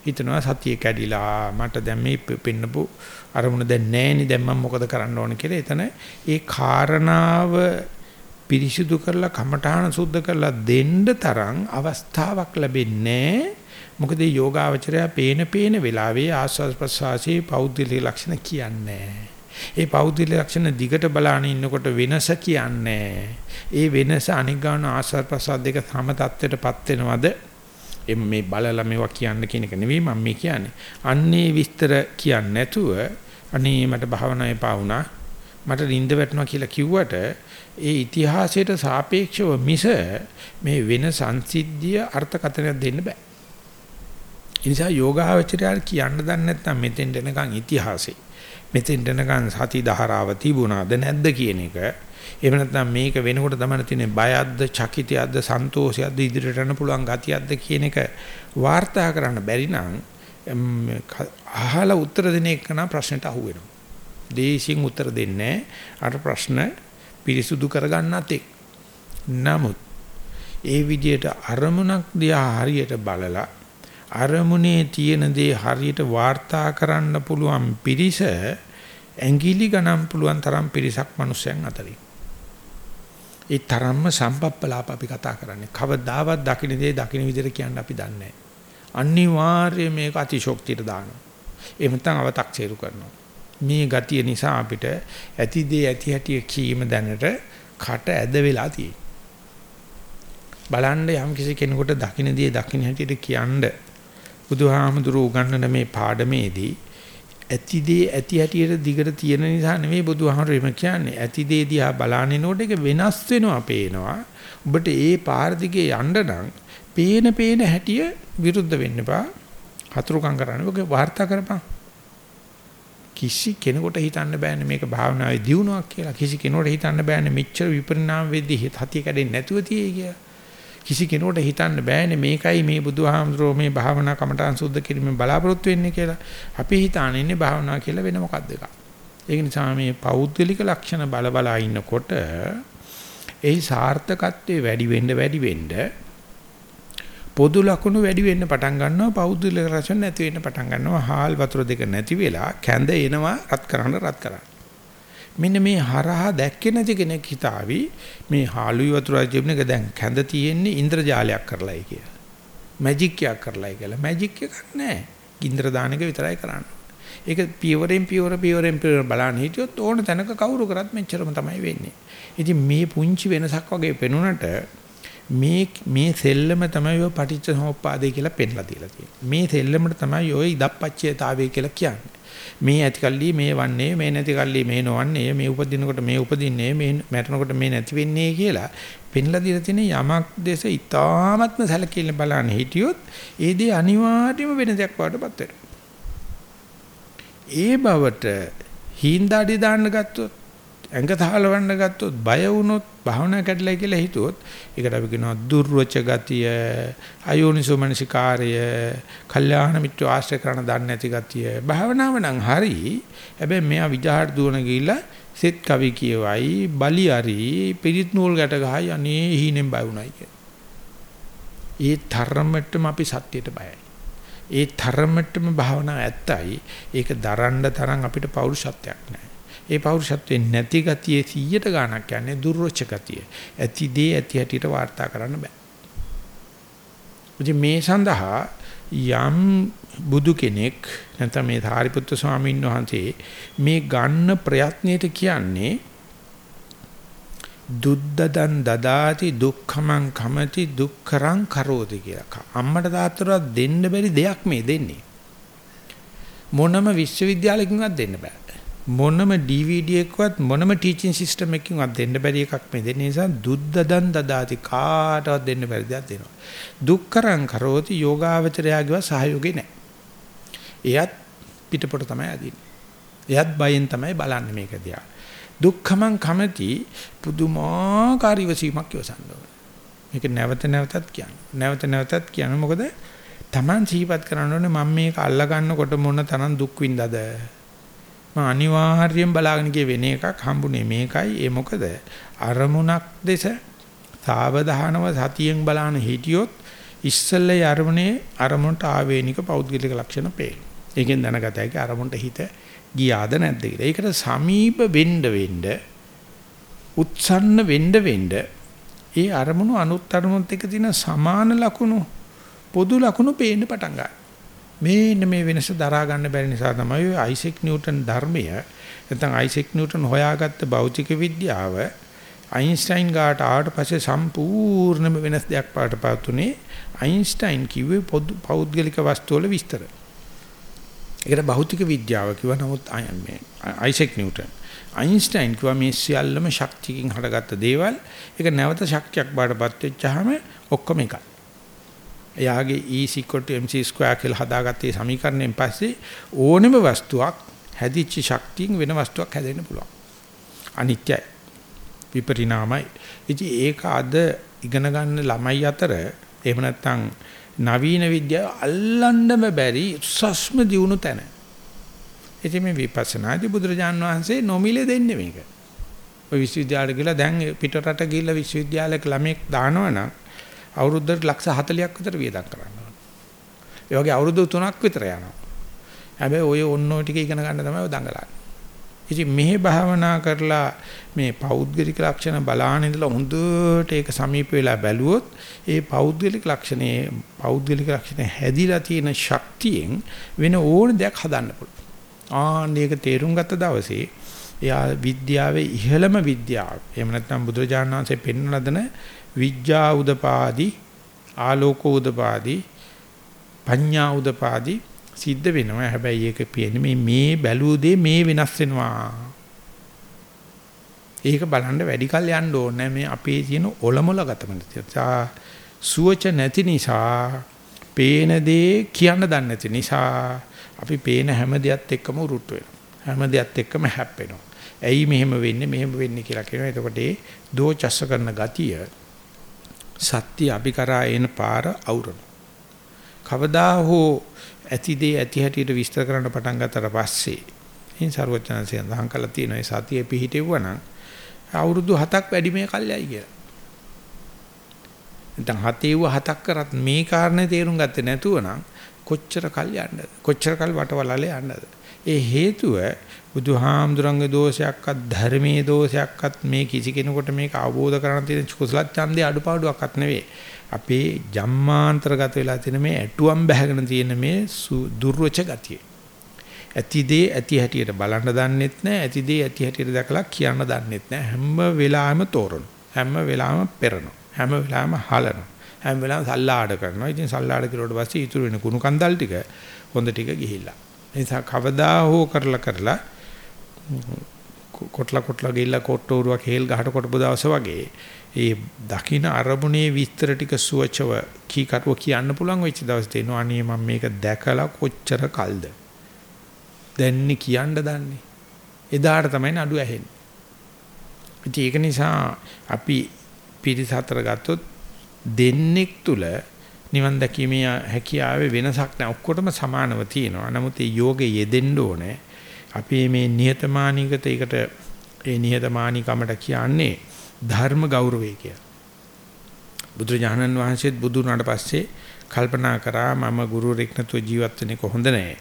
හිතනවා සතිය කැඩිලා මට දැන් මේ පෙන්නපු අරමුණ දැන් නැහෙනි දැන් මම මොකද කරන්න ඕන කියලා එතන ඒ කාරණාව පිරිසිදු කරලා කමඨාන සුද්ධ කරලා දෙන්න තරම් අවස්ථාවක් ලැබෙන්නේ මොකද යෝගාවචරය පේන පේන වෙලාවේ ආස්වාද ප්‍රසවාසී පෞද්ගලික ලක්ෂණ කියන්නේ ඒ පෞද්ගලික ලක්ෂණ දිගට බලාන ඉන්නකොට වෙනස කියන්නේ ඒ වෙනස අනික් ගන්න ආස්වාද ප්‍රසවාස දෙක සම තත්ත්වයටපත් වෙනවද? මේ බලලා මේවා කියන්න කියන එක නෙවෙයි මම මේ කියන්නේ. අන්නේ විස්තර කියන්නේ නැතුව අනේ මට භාවනා එපා වුණා. මට නිින්ද වැටුණා කියලා කිව්වට ඒ ඉතිහාසයට සාපේක්ෂව මිස මේ වෙන සංසිද්ධිය අර්ථකථනයක් දෙන්න බෑ. ඒ නිසා යෝගාවචරය කියන්න දන්නේ නැත්නම් මෙතෙන් එනකන් ඉතිහාසෙ මෙතෙන් එනකන් සති ධාරාව තිබුණාද නැද්ද කියන එක එහෙම නැත්නම් මේක වෙනකොට තමයි තියෙන්නේ බයද්ද චකිතයක්ද සන්තෝෂයක්ද ඉදිරියට යන්න පුළුවන් ගතියක්ද කියන එක වාර්තා කරන්න බැරි නම් අහලා උත්තර දෙන එක නා ප්‍රශ්නට අහු වෙනවා. දේශින් උත්තර දෙන්නේ අර ප්‍රශ්න පිරිසුදු කරගන්නත් එක්. නමුත් ඒ විදිහට අරමුණක් දිහා හරියට බලලා අරමුණේ තියෙන දේ හරියට වාර්තා කරන්න පුළුවන් පිරිස ඇඟිලි ගණන් පුළුවන් තරම් පිරිසක් මිනිස්යන් අතරින් ඒ තරම්ම සම්පප්පලාප අපි කතා කරන්නේ. කවදාවත් දකින්න දේ දකින්න විදිහට කියන්න අපි දන්නේ නැහැ. අනිවාර්යයෙන් මේක අතිශෝක්තියට දානවා. එහෙම නැත්නම් අව탁සේරු කරනවා. මේ ගතිය නිසා අපිට ඇති දේ ඇති හැටි කීම දැනට කට ඇද වෙලා තියෙනවා. බලන්න යම් කිසි කෙනෙකුට දකින්න දේ දකින්න හැටියට කියන්න බුදුහාමුදුරු උගන්වන මේ පාඩමේදී ඇතිදේ ඇති හැටියට දිගට තියෙන නිසා නෙවෙයි බුදුහාමරෙම කියන්නේ. ඇතිදේ දිහා බලානිනකොට ඒක වෙනස් වෙනවා පේනවා. ඔබට ඒ පාර දිගේ යන්න නම් පේන පේන හැටිය විරුද්ධ වෙන්න එපා. හතුරුකම් කරන්න ඔක වාර්තා කරපන්. කිසි කෙනෙකුට හිතන්න බෑනේ මේක භාවනාවේ දියුණුවක් කියලා. කිසි කෙනෙකුට හිතන්න බෑනේ මෙච්චර විපරිණාම වෙද්දී හතිය කැඩෙන්නේ නැතුව තියෙයි කියලා. කිසි කෙනෙකුට හිතන්න බෑනේ මේකයි මේ බුදුහාමුදුරෝ මේ භාවනා කමටහන් සුද්ධ කිරීමෙන් බලාපොරොත්තු වෙන්නේ කියලා. අපි හිතාන ඉන්නේ භාවනා කියලා වෙන මොකක්ද එකක්. ඒක නිසා මේ පෞද්ගලික ලක්ෂණ බල බලා ඉන්නකොට එහි සාර්ථකත්වයේ වැඩි වෙන්න වැඩි වෙන්න පොදු ලකුණු වැඩි වෙන්න පටන් ගන්නවා පෞද්ගලික ලක්ෂණ නැති වෙන්න පටන් ගන්නවා හාල් වතුර දෙක නැති වෙලා කැඳ එනවා රත් කරන්න රත් කරන්න මෙන්න මේ හරහා දැක්කේ නැති කෙනෙක් හිතාවි මේ හාලුයි වතුරයි ජීවන එක දැන් කැඳ තියෙන්නේ ඉන්ද්‍රජාලයක් කරලායි කියලා. මැජික් එකක් කරලායි කියලා. මැජික් එකක් නැහැ. ඉන්ද්‍ර දාන එක විතරයි කරන්නේ. ඒක පියවරෙන් පියවර පියවරෙන් පියවර බලන්න හිටියොත් ඕන තැනක කවුරු කරත් මෙච්චරම තමයි වෙන්නේ. ඉතින් මේ පුංචි වෙනසක් වගේ පෙනුනට මේ මේ සෙල්ලම තමයි ඔය පටිච්ච සමුප්පාදේ කියලා පෙන්ලා දීලා තියෙන්නේ. මේ සෙල්ලමට තමයි ඔය ඉදප්පච්චේතාවය කියලා කියන්නේ. මේ ඇති කල්ලි මේ වන්නේ මේ නැති කල්ලි මේ නොවන්නේ මේ උපදිනකොට මේ උපදින්නේ මේ මැරෙනකොට මේ නැති වෙන්නේ කියලා පෙන්ලා දීලා තියෙන යමක් දෙස ඊ타ත්ම සැලකිල්ල බලන්න හිටියොත් ඒ දේ අනිවාර්යයෙන්ම වෙන දෙයක් වඩටපත් වෙනවා. ඒ බවට හිඳාඩි දාන්න ගත්තොත් ඇඟ තහලවන්න ගත්තොත් බය වුණොත් භාවනා කැඩලයි කියලා හිතුවොත් ඒකට අපි කියනවා දුර්වච ගතිය අයෝනිසෝ මනසිකාරය කල්යාණ මිත්‍ර ආශ්‍රය කරන දන්නේ නැති ගතිය භාවනාව නම් හරි හැබැයි මෙයා විජහාට දුවන ගිහිල්ලා සෙත් කවි කියවයි බලි හරි පිරිත් නූල් ගැට ගහයි අනේ හීනෙන් බය වුණයි කිය. ඒ තරමටම අපි සත්‍යයට බයයි. ඒ තරමටම භාවනාව ඇත්තයි. ඒක දරන්න තරම් අපිට පෞරුෂත්වයක් නැහැ. ඒ පෞරුෂත්වෙන් නැති ගතියේ 100ට ගාණක් යන්නේ දුර්වච ගතිය. ඇති දේ ඇති හැටියට වාර්තා කරන්න බෑ. මේ සඳහා යම් බුදු කෙනෙක් නැත්නම් මේ ධාරිපුත්‍ර ස්වාමීන් වහන්සේ මේ ගන්න ප්‍රයත්නයේට කියන්නේ දුද්දදන් දදාති දුක්ඛමං කමති දුක්කරං කරෝති කියලා. අම්මට තාත්තටවත් දෙන්න බැරි දෙයක් මේ දෙන්නේ. මොනම විශ්වවිද්‍යාලයකින්වත් දෙන්න බෑ. මොනම DVD එකවත් මොනම ටීචින් සිස්ටම් එකකින්වත් දෙන්න බැරි එකක් මේ දෙන්න නිසා දුද්දදන් දදාති කාටවත් දෙන්න බැරි දෙයක් දෙනවා. දුක්කරං කරෝති යෝගාවචරයාගේව සහයෝගේ නැහැ. එයත් පිටපොට තමයි අදින්නේ. එයත් බයෙන් තමයි බලන්නේ මේක දිහා. දුක්ඛමං කමති පුදුමාකාර ඉවසීමක් ඉවසන්න ඕනේ. මේක නැවත නැවතත් කියන්නේ. නැවත නැවතත් කියන්නේ මොකද? Taman සීපත් කරන්න ඕනේ මම මේක අල්ලා ගන්නකොට මොන තරම් දුක් විඳද? මම අනිවාර්යයෙන් බලාගෙන ගිය වෙන එකක් හම්බුනේ මේකයි. ඒ මොකද? අරමුණක් දෙස සාවධානව සතියෙන් බලන හිටියොත් ඉස්සල්ලේ අරමුණේ අරමුණට ආවේනික පෞද්ගලික ලක්ෂණ පේන. ඒකෙන් දැනගත හැකි අරමුණට හිත ගියාද නැද්ද කියලා. ඒකට සමීප වෙන්න වෙන්න උත්සන්න වෙන්න වෙන්න ඒ අරමුණු අනුත් අරමුණත් එක්ක තියෙන සමාන ලක්ෂණ පොදු ලක්ෂණ පේන්න පටන් ගන්නවා. මේන්න මේ වෙනස දරා ගන්න බැරි නිසා තමයි අයිසෙක් නිව්ටන් ධර්මය නැත්නම් අයිසෙක් නිව්ටන් හොයාගත්ත භෞතික විද්‍යාව අයින්ස්ටයින් ගාට ආවට පස්සේ සම්පූර්ණම වෙනස් දෙයක් පාටපත් උනේ අයින්ස්ටයින් කිව්වේ පෞද්ගලික වස්තු වල විස්තර. ඒකට භෞතික විද්‍යාව කිව්වා නමුත් මේ අයිසෙක් නිව්ටන් අයින්ස්ටයින් කිව්වා මේ සියල්ලම ශක්තියකින් හටගත්ත දේවල් ඒක නැවත ශක්තියක් බාටපත් වෙච්චාම ඔක්කොම එකයි. එයාගේ E mc2 කියලා හදාගත්තේ සමීකරණයෙන් පස්සේ ඕනෙම වස්තුවක් හැදිච්ච ශක්තියෙන් වෙන වස්තුවක් හැදෙන්න පුළුවන්. අනිත්‍යයි. විපරිණාමයි. ඉතින් ඒක අද ඉගෙන ගන්න ළමයි අතර එහෙම නැත්නම් නවීන විද්‍යාව අල්ලන්නම බැරි උසස්ම දියුණු තැන. ඉතින් මේ විපස්සනාදී බුදුරජාන් වහන්සේ නොමිලේ දෙන්නේ මේක. ඔය විශ්වවිද්‍යාලයට ගිහලා දැන් පිටරට ගිහලා විශ්වවිද්‍යාලයක ළමෙක් දානවනම් අවුරුද්දට ලක්ෂ 40ක් විතර වියදම් කරනවා. ඒ වගේ අවුරුදු 3ක් විතර යනවා. හැබැයි ඔය ඔන්න ඔය ටික ඉගෙන ගන්න තමයි ඔය දඟලන්නේ. ඉතින් මෙහි භාවනා කරලා මේ පෞද්ගලික ලක්ෂණ බලාන ඉඳලා හොඳට ඒක සමීප වෙලා බැලුවොත් ඒ පෞද්ගලික ලක්ෂණේ පෞද්ගලික ලක්ෂණ හැදිලා තියෙන ශක්තියෙන් වෙන ඕන දෙයක් හදන්න පුළුවන්. ආන්න ඒක තේරුම් ගත්ත දවසේ එයා විද්‍යාවේ ඉහළම විද්‍යාව. එහෙම නැත්නම් බුදුරජාණන් වහන්සේ පෙන්වන දන විඥා උදපාදි ආලෝක උදපාදි පඤ්ඤා උදපාදි සිද්ධ වෙනවා. හැබැයි ඒක පියන්නේ මේ මේ බැලූ දේ මේ වෙනස් වෙනවා. ඒක බලන්න වැඩි කල් යන්න ඕනේ මේ අපේ තියෙන ඔලමුල ගතම නිසා සුවච නැති නිසා පේන දේ කියන්න දන්නේ නැති නිසා අපි පේන හැම දෙයත් එක්කම උරුට්ට වෙනවා. හැම දෙයත් එක්කම හැප්පෙනවා. ඇයි මෙහෙම වෙන්නේ මෙහෙම වෙන්නේ කියලා කියනවා. එතකොට ඒ දෝචස්ස කරන ගතිය සත්‍ය අපි කරා එන පාර අවුරන කවදා හෝ ඇතිදේ ඇති හැටියට විස්තර කරන්න පටන් ගත්තට පස්සේ ඉන් ਸਰවඥාන්සේ සඳහන් කළා තියෙනවා ඒ සතිය පිහිටෙවුවා අවුරුදු 7ක් වැඩි මේ කල්යයි කියලා. නැත්නම් හතේව හතක් කරත් මේ කාරණේ තේරුම් ගත්තේ නැතුව නම් කොච්චර කල් යන්නද? කොච්චර කල් වටවලලේ යන්නද? ඒ හේතුව බුදුහාමුදුරන්ගේ දෝෂයක්වත් ධර්මයේ දෝෂයක්වත් මේ කිසි කෙනෙකුට මේක අවබෝධ කරගන්න තියෙන කුසල ඡන්දේ අඩුපාඩුවක්වත් නෙවෙයි. අපේ ජම්මාන්තරගත වෙලා තියෙන මේ ඇටුවම් බැහැගෙන තියෙන මේ දුර්වච ගතිය. ඇතිදේ ඇති හැටියට බලන්න දන්නෙත් නැහැ ඇතිදේ ඇති හැටියට දැකලා කියන්න දන්නෙත් නැහැ හැම වෙලාවෙම තෝරන හැම වෙලාවෙම පෙරන හැම වෙලාවෙම හලන හැම වෙලාවෙම සල්ලාඩ කරනවා. ඉතින් සල්ලාඩ කිරුවට පස්සේ ඉතුරු වෙන කුණු කන්දල් ටික හොඳ ටික ගිහිල්ලා. ඒ නිසා කවදා හෝ කරලා කරලා කොටලා කොටලා ගිහිල්ලා කොට්ටෝරුවක් හේල් ගහට කොටපු දවස වගේ ඒ දකින්න අරමුණේ විස්තර ටික සුවචව කීකටුව කියන්න පුළුවන් වෙච්ච දවස් තේනවා අනේ මම මේක දැකලා කොච්චර කල්ද? දැන්නේ කියන්න දන්නේ. එදාට තමයි නඩු ඇහෙන්නේ. ඉතින් ඒක නිසා අපි පිරිස හතර ගත්තොත් දෙන්නෙක් තුල නිවන් දැකීමේ හැකියාවේ වෙනසක් නැහැ. ඔක්කොටම සමානව තියෙනවා. නමුත් ඒ යෝගේ යෙදෙන්න ඕනේ. අපි මේ නිහතමානීකත ඒකට ඒ නිහතමානීකමට කියන්නේ ධර්ම ගෞරවය කියලා. බුදුරජාණන් වහන්සේත් බුදු වුණාට පස්සේ කල්පනා කරා මම ගුරුවරෙක් නැතුව ජීවත් වෙන්නේ කොහොඳ නැහැ.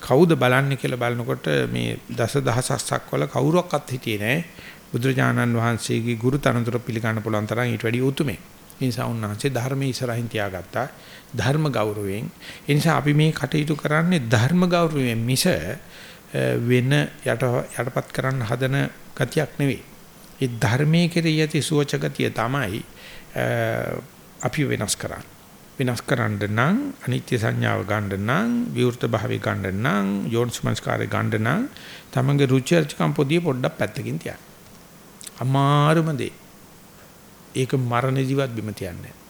කවුද බලන්නේ කියලා බලනකොට මේ දස දහසක් වල කවුරක්වත් හිටියේ නැහැ. බුදුරජාණන් වහන්සේගේ ගුරු තනතුර පිළිගන්න පුළුවන් තරම් ඊට වැඩි උතුමේ. ඒ නිසා උන්වහන්සේ ධර්මයේ ඉස්සරහින් තියාගත්තා. ධර්ම ගෞරවයෙන්. ඒ නිසා අපි මේ කටයුතු කරන්නේ ධර්ම ගෞරවයෙන් මිස වෙන යට යටපත් කරන්න හදන ගතියක් නෙවෙයි. ඒ ධර්මයේ කෙරෙහි ඇති සුවච ගතිය තමයි අපි වෙනස් කරන්නේ. වෙනස් කරන්න නම් අනිත්‍ය සංඥාව ගන්න නම් විවෘත භාවය ගන්න නම් යෝනිස්මස්කාරය ගන්න නම් තමන්ගේ රුචි අරුචිකම් පොදිය පොඩ්ඩක් පැත්තකින් තියන්න. අමාරුම දේ. ඒක මරණ ජීවත් බිම තියන්නේ.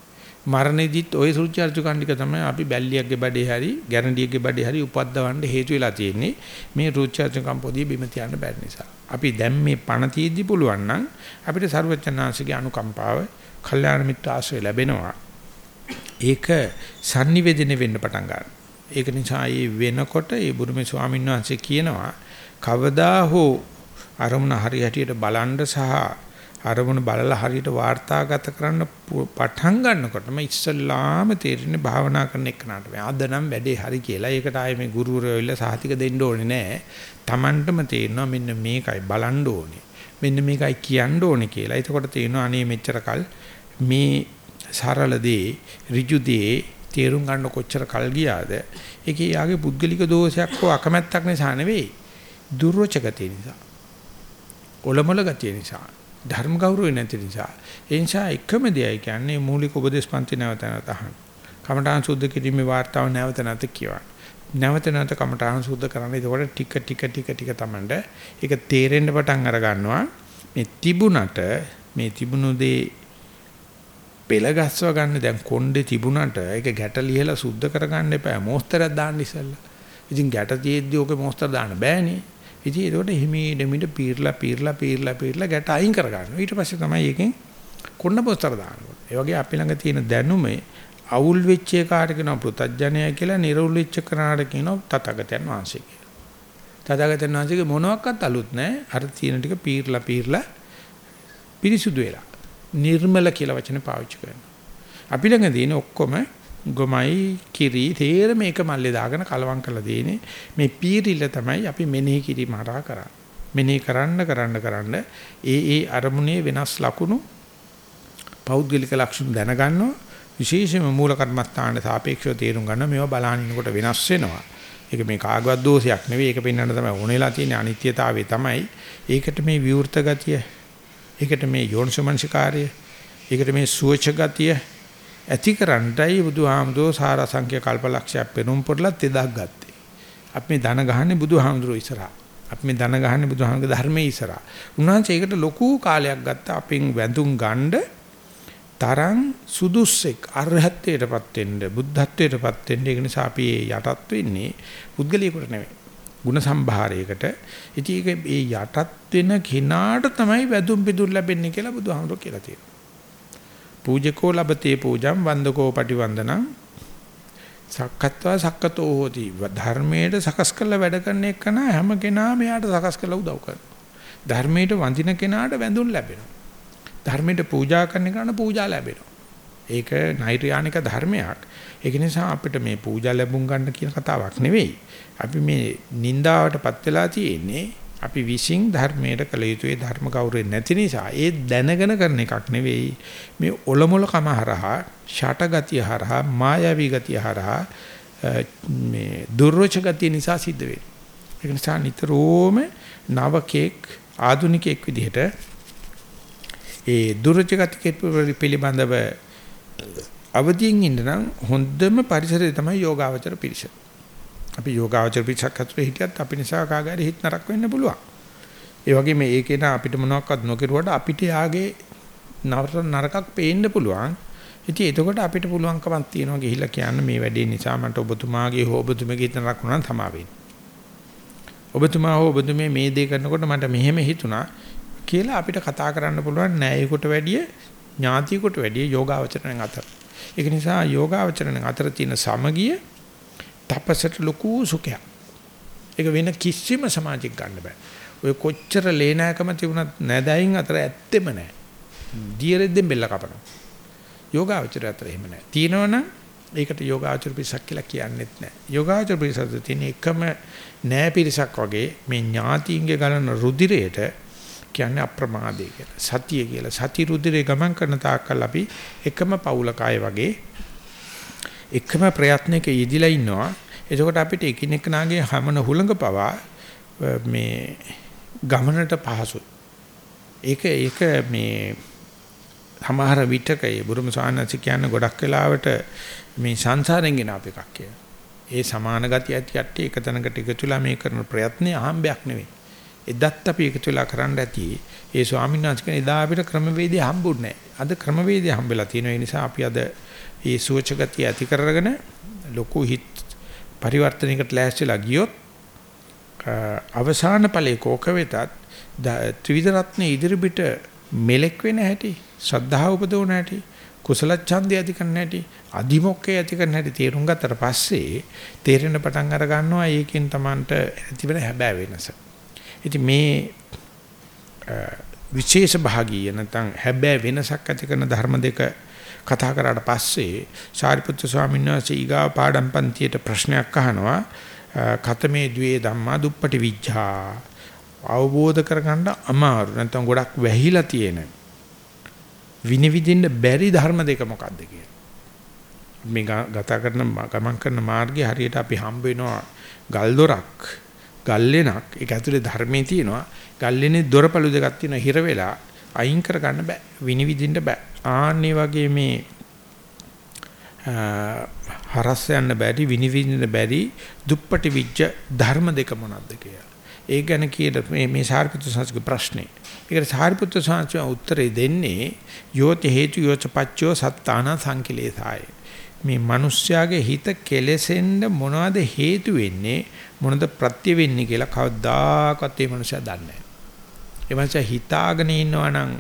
මරණෙදිත් ওই සුචර්චු කණ්ඩික තමයි අපි බැල්ලියක්ගේ බඩේ හරි ගැරන්ඩියක්ගේ බඩේ හරි උපද්දවන්න හේතු වෙලා තියෙන්නේ මේ රුචර්චු කම්පෝදී බිම තියන්න බැරි නිසා. අපි දැන් මේ පණ තියෙද්දි පුළුවන් නම් අපිට ਸਰවචනාංශගේ අනුකම්පාව, කල්යාණ මිත්‍ර ආශ්‍රය ලැබෙනවා. ඒක sannivedana වෙන්න පටන් ගන්නවා. ඒක නිසා මේ වෙනකොට ඒ බුදුමේ ස්වාමීන් වහන්සේ කියනවා කවදා හෝ අරමුණ හරියටියට බලන්න සහ අරමුණ බලලා හරියට වාර්තාගත කරන්න පටන් ගන්නකොටම ඉස්සල්ලාම තේරෙන්නේ භාවනා කරන එකනට මේ අද නම් වැඩේ හරි කියලා. ඒකට ආයේ මේ ගුරුවරයෝ ඉල්ල සාහිතික දෙන්න ඕනේ නෑ. Tamanටම තේරෙනවා මෙන්න මේකයි බලන්න ඕනේ. මෙන්න මේකයි කියන්න ඕනේ කියලා. එතකොට තේරෙනවා අනේ මෙච්චර කල් මේ සරල දේ, ඍජු දේ තේරුම් ගන්න කොච්චර කල් ගියාද? ඒකේ යාගේ පුද්ගලික දෝෂයක් හෝ අකමැත්තක් නිසා නෙවෙයි. දුර්වච ගතිය නිසා. ඔලොමල ගතිය නිසා. ධර්ම ගෞරවය නැති නිසා ඒ නිසා එකම දෙයයි කියන්නේ මූලික උපදේශ පන්ති නැවත නැවත අහන්න. කමඨාන් සුද්ධ කිරීමේ වார்த்தාව නැවත නැවත කියවන්න. නැවත නැවත කමඨාන් සුද්ධ කරන්න. ඒකවල ටික ටික ටික ටික තමන්ට ඒක තේරෙන්න පටන් අර ගන්නවා. මේ තිබුණට මේ තිබුණු දේ පෙළ ගස්ව ගන්න දැන් කොණ්ඩේ තිබුණට ඒක ගැට ලියලා සුද්ධ කරගන්න එපා. මොස්තරයක් දාන්න ඉස්සෙල්ලා. ඉතින් ගැට තියෙද්දි ඔක මොස්තර දාන්න බෑනේ. ඉතින් ඒකට හිමීට මිට පීර්ලා පීර්ලා පීර්ලා පීර්ලා ගැට අයින් කර ගන්නවා. ඊට පස්සේ තමයි එකෙන් කොන්න පොස්තර දානවා. ඒ වගේ අපි ළඟ තියෙන දැනුමේ අවුල් වෙච්ච එකාට කියනවා පෘතජ්ජනය කියලා, නිර්වුල් වෙච්ච කෙනාට කියනවා තථාගතයන් වහන්සේ කියලා. තථාගතයන් වහන්සේගේ මොනවත් අලුත් නැහැ. අර තියෙන ටික පීර්ලා පීර්ලා පිරිසුදු වෙලා. නිර්මල කියලා වචන පාවිච්චි කරනවා. අපි ළඟ තියෙන ඔක්කොම ගොමයි කිරි තේර මේක මල්ලේ දාගෙන කලවම් කරලා දෙන්නේ මේ පීරිල්ල තමයි අපි මෙනෙහි කිරීම හරහා කරන්නේ. මෙනෙහි කරන්න කරන්න කරන්න ඒ ඒ අරමුණේ වෙනස් ලකුණු පෞද්ගලික ලක්ෂණ දැනගන්නවා. විශේෂයෙන්ම මූල කර්මස්ථානට සාපේක්ෂව තේරුම් ගන්න මේවා බලහිනකොට වෙනස් වෙනවා. ඒක මේ කාගවත් දෝෂයක් නෙවෙයි. ඒක පෙන්වන්න තමයි ඕනෙලා තියෙන අනිත්‍යතාවය තමයි. ඒකට මේ විවෘත ගතිය. ඒකට මේ යෝනිසමංශකාරය ඒකට මේ සුවච ගතිය. ඇතිකරන්නයි බුදුහාමුදුරෝ සාරසංඛ්‍ය කල්පලක්ෂයක් පෙනුම් පොරලත් එදක් ගත්තේ. අපි මේ ධන ගහන්නේ බුදුහාමුදුරෝ ඉස්සරහා. අපි මේ ධන ගහන්නේ බුදුහාමුදුරගේ ධර්මයේ ඉස්සරහා. උන්වහන්සේ ඒකට ලොකු කාලයක් ගත්තා අපෙන් වැඳුම් ගන්න තරම් සුදුස්සෙක් අරහත්ත්වයටපත් වෙන්න බුද්ධත්වයටපත් වෙන්න ඒ නිසා අපි යටත් වෙන්නේ පුද්ගලියෙකුට නෙවෙයි. ಗುಣ සම්භාරයකට. ඉතින් ඒක ඒ යටත් වෙන කෙනාට තමයි වැඳුම් පිදුම් ලැබෙන්නේ කියලා බුදුහාමුදුරෝ කියලා තියෙනවා. පූජකෝ ලබතේ පූජම් වන්දකෝ පටිවන්දනං සක්කත්වා සක්කතෝ හෝති. ධර්මයට සකස් කරලා වැඩ කරන එකන හැම කෙනාම එයාට සකස් කරලා උදව් කරනවා. ධර්මයට වඳින කෙනාට වැඳුම් ලැබෙනවා. ධර්මයට පූජා කරන කෙනාට පූජා ලැබෙනවා. ඒක නෛර්යානික ධර්මයක්. ඒක නිසා අපිට මේ පූජා ලැබුම් ගන්න කියන කතාවක් නෙවෙයි. අපි මේ නින්දාවටපත් වෙලා තියෙන්නේ අපි විශ්ින් ධර්මයට කළ යුතුයේ ධර්ම ගෞරවය නැති නිසා ඒ දැනගෙන කරන එකක් නෙවෙයි මේ ඔලොමොල කම හරහා ෂටගතිය හරහා මායාවී ගතිය හරහා මේ දුර්වච ගතිය නිසා සිද්ධ වෙන්නේ. ඒක නිසා නිතරම නවකෙක් ආදුනිකෙක් විදිහට ඒ දුර්වච ගතිය පිළිබඳව අවදීන් ඉන්න නම් හොඳම පරිසරය තමයි යෝගාවචර පිරිස. අපි යෝගාවචර පිටසක් අතරේ හිටියත් අපි නිසා කාගාරි හිත නරක වෙන්න පුළුවන්. ඒ වගේ මේ ඒකේන අපිට මොනවක්වත් නොකිරුවට අපිට යාගේ නරකක් පේන්න පුළුවන්. ඉතින් එතකොට අපිට පුළුවන්කමක් තියෙනවා ගිහිල්ලා කියන්න මේ වැඩේ නිසා මට ඔබතුමාගේ හෝ ඔබතුමගේ හිත නරක වුණා තමා වෙන්නේ. ඔබතුමා හෝ ඔබතුමේ මේ දේ කරනකොට මට මෙහෙම හිතුණා කියලා අපිට කතා කරන්න පුළුවන් න්යායයකට වැඩිය ඥාතියකට වැඩිය යෝගාවචරණයන් අතර. ඒක නිසා යෝගාවචරණයන් අතර තියෙන සමගිය තපසට ලොකු සුඛයක්. ඒක වෙන කිසිම සමාජයක් ගන්න බෑ. ඔය කොච්චර ලේනෑකම තිබුණත් නැදයින් අතර ඇත්තෙම නෑ. දියරෙද්දෙන් බෙල්ල කපනවා. යෝගාචර අතර එහෙම නෑ. තියෙනවනම් ඒකට යෝගාචර පිරිසක් කියලා කියන්නෙත් නෑ. යෝගාචර පිරිසද තියෙන එකම නෑ පිරිසක් වගේ මේ ඥාතියින්ගේ ගලන රුධිරයට කියන්නේ අප්‍රමාදේ කියලා. සතිය කියලා. සති රුධිරේ ගමන් කරන තාක්කල් අපි එකම පෞලකය වගේ එකම ප්‍රයත්නයක යෙදිලා ඉන්නවා. එතකොට අපිට එකිනෙකනාගේ හැමන හුළඟ පවා මේ ගමනට පහසුයි. ඒක ඒක මේ සමහර විටක ඒ බුරුම සානසි කියන ගොඩක් වෙලාවට මේ සංසාරෙන් ගෙන අප එකක් කියලා. ඒ සමාන ගතිය ඇති යටි එක තැනකට එකතු වෙලා මේ කරන ප්‍රයත්නේ අහම්බයක් නෙවෙයි. එදත් අපි එකතු වෙලා කරන්න ඇති. ඒ ස්වාමීන් වහන්සේ කියන එදා අපිට ක්‍රමවේදය හම්බුනේ නැහැ. අද ක්‍රමවේදය හම්බෙලා තියෙන නිසා අපි අද ඒ සුවචගතිය ඇති කරගෙන ලොකු හිත් පරිවර්තනයකට ලෑස්තිලා ගියොත් අවසාන ඵලයේ කෝක වෙතත් ත්‍රිවිධ රත්නේ ඉදිරිපිට මෙලෙක් වෙන හැටි ශ්‍රද්ධාව උපදවන හැටි කුසල ඡන්දය ඇති කරන හැටි අදිමොක්කේ ඇති කරන හැටි තේරුම් ගත්තට පස්සේ තේරෙන පටන් අර ගන්නවා ඒකෙන් Tamanට ඇති වෙන හැබෑ වෙනස. ඉතින් මේ විශේෂ භාගීය නැත්නම් හැබෑ වෙනසක් ඇති කරන ධර්ම දෙක කතා කරාට පස්සේ සාරිපුත්‍ර ස්වාමීන් වහන්සේ ඊගා පාඩම් පන්තියට ප්‍රශ්නයක් අහනවා. කතමේ ද්වේ ධම්මා දුප්පටි විඥා අවබෝධ කරගන්න අමාරු. නැත්නම් ගොඩක් වැහිලා තියෙන විනිවිදින්න බැරි ධර්ම දෙක මොකක්ද කියලා. මේ ගත කරන ගමන් කරන මාර්ගයේ හරියට අපි හම්බ වෙනවා ගල් දොරක් ගල්ලෙනක් ඒක ඇතුලේ ධර්මයේ තියෙනවා. ගල්ලෙනේ දොරපළු දෙකක් තියෙනවා හිර වෙලා අයින් කර ගන්න බෑ. විනිවිදින්න බෑ. ආන්නේ වගේ මේ හරස් යන්න බැරි විනිවිදින්න බැරි දුප්පටි විජ්ජ ධර්ම දෙක මොනක්ද කියලා. ඒ ගැන කියලා මේ මේ සාරිපුත්‍ර සංස්කෘතික ප්‍රශ්නේ. ඒකට සාරිපුත්‍ර සංස්කෘතිය උත්තරේ දෙන්නේ යෝති හේතු යෝච පච්චෝ සත්තාන සංකිලේසාය. මේ මිනිස්යාගේ හිත කෙලෙසෙන්න මොනවද හේතු වෙන්නේ මොනවද ප්‍රත්‍ය වෙන්නේ කියලා කවදාකවත් මේ මිනිසා දන්නේ නැහැ. ඒ මිනිසා හිතාගෙන ඉන්නවා නම්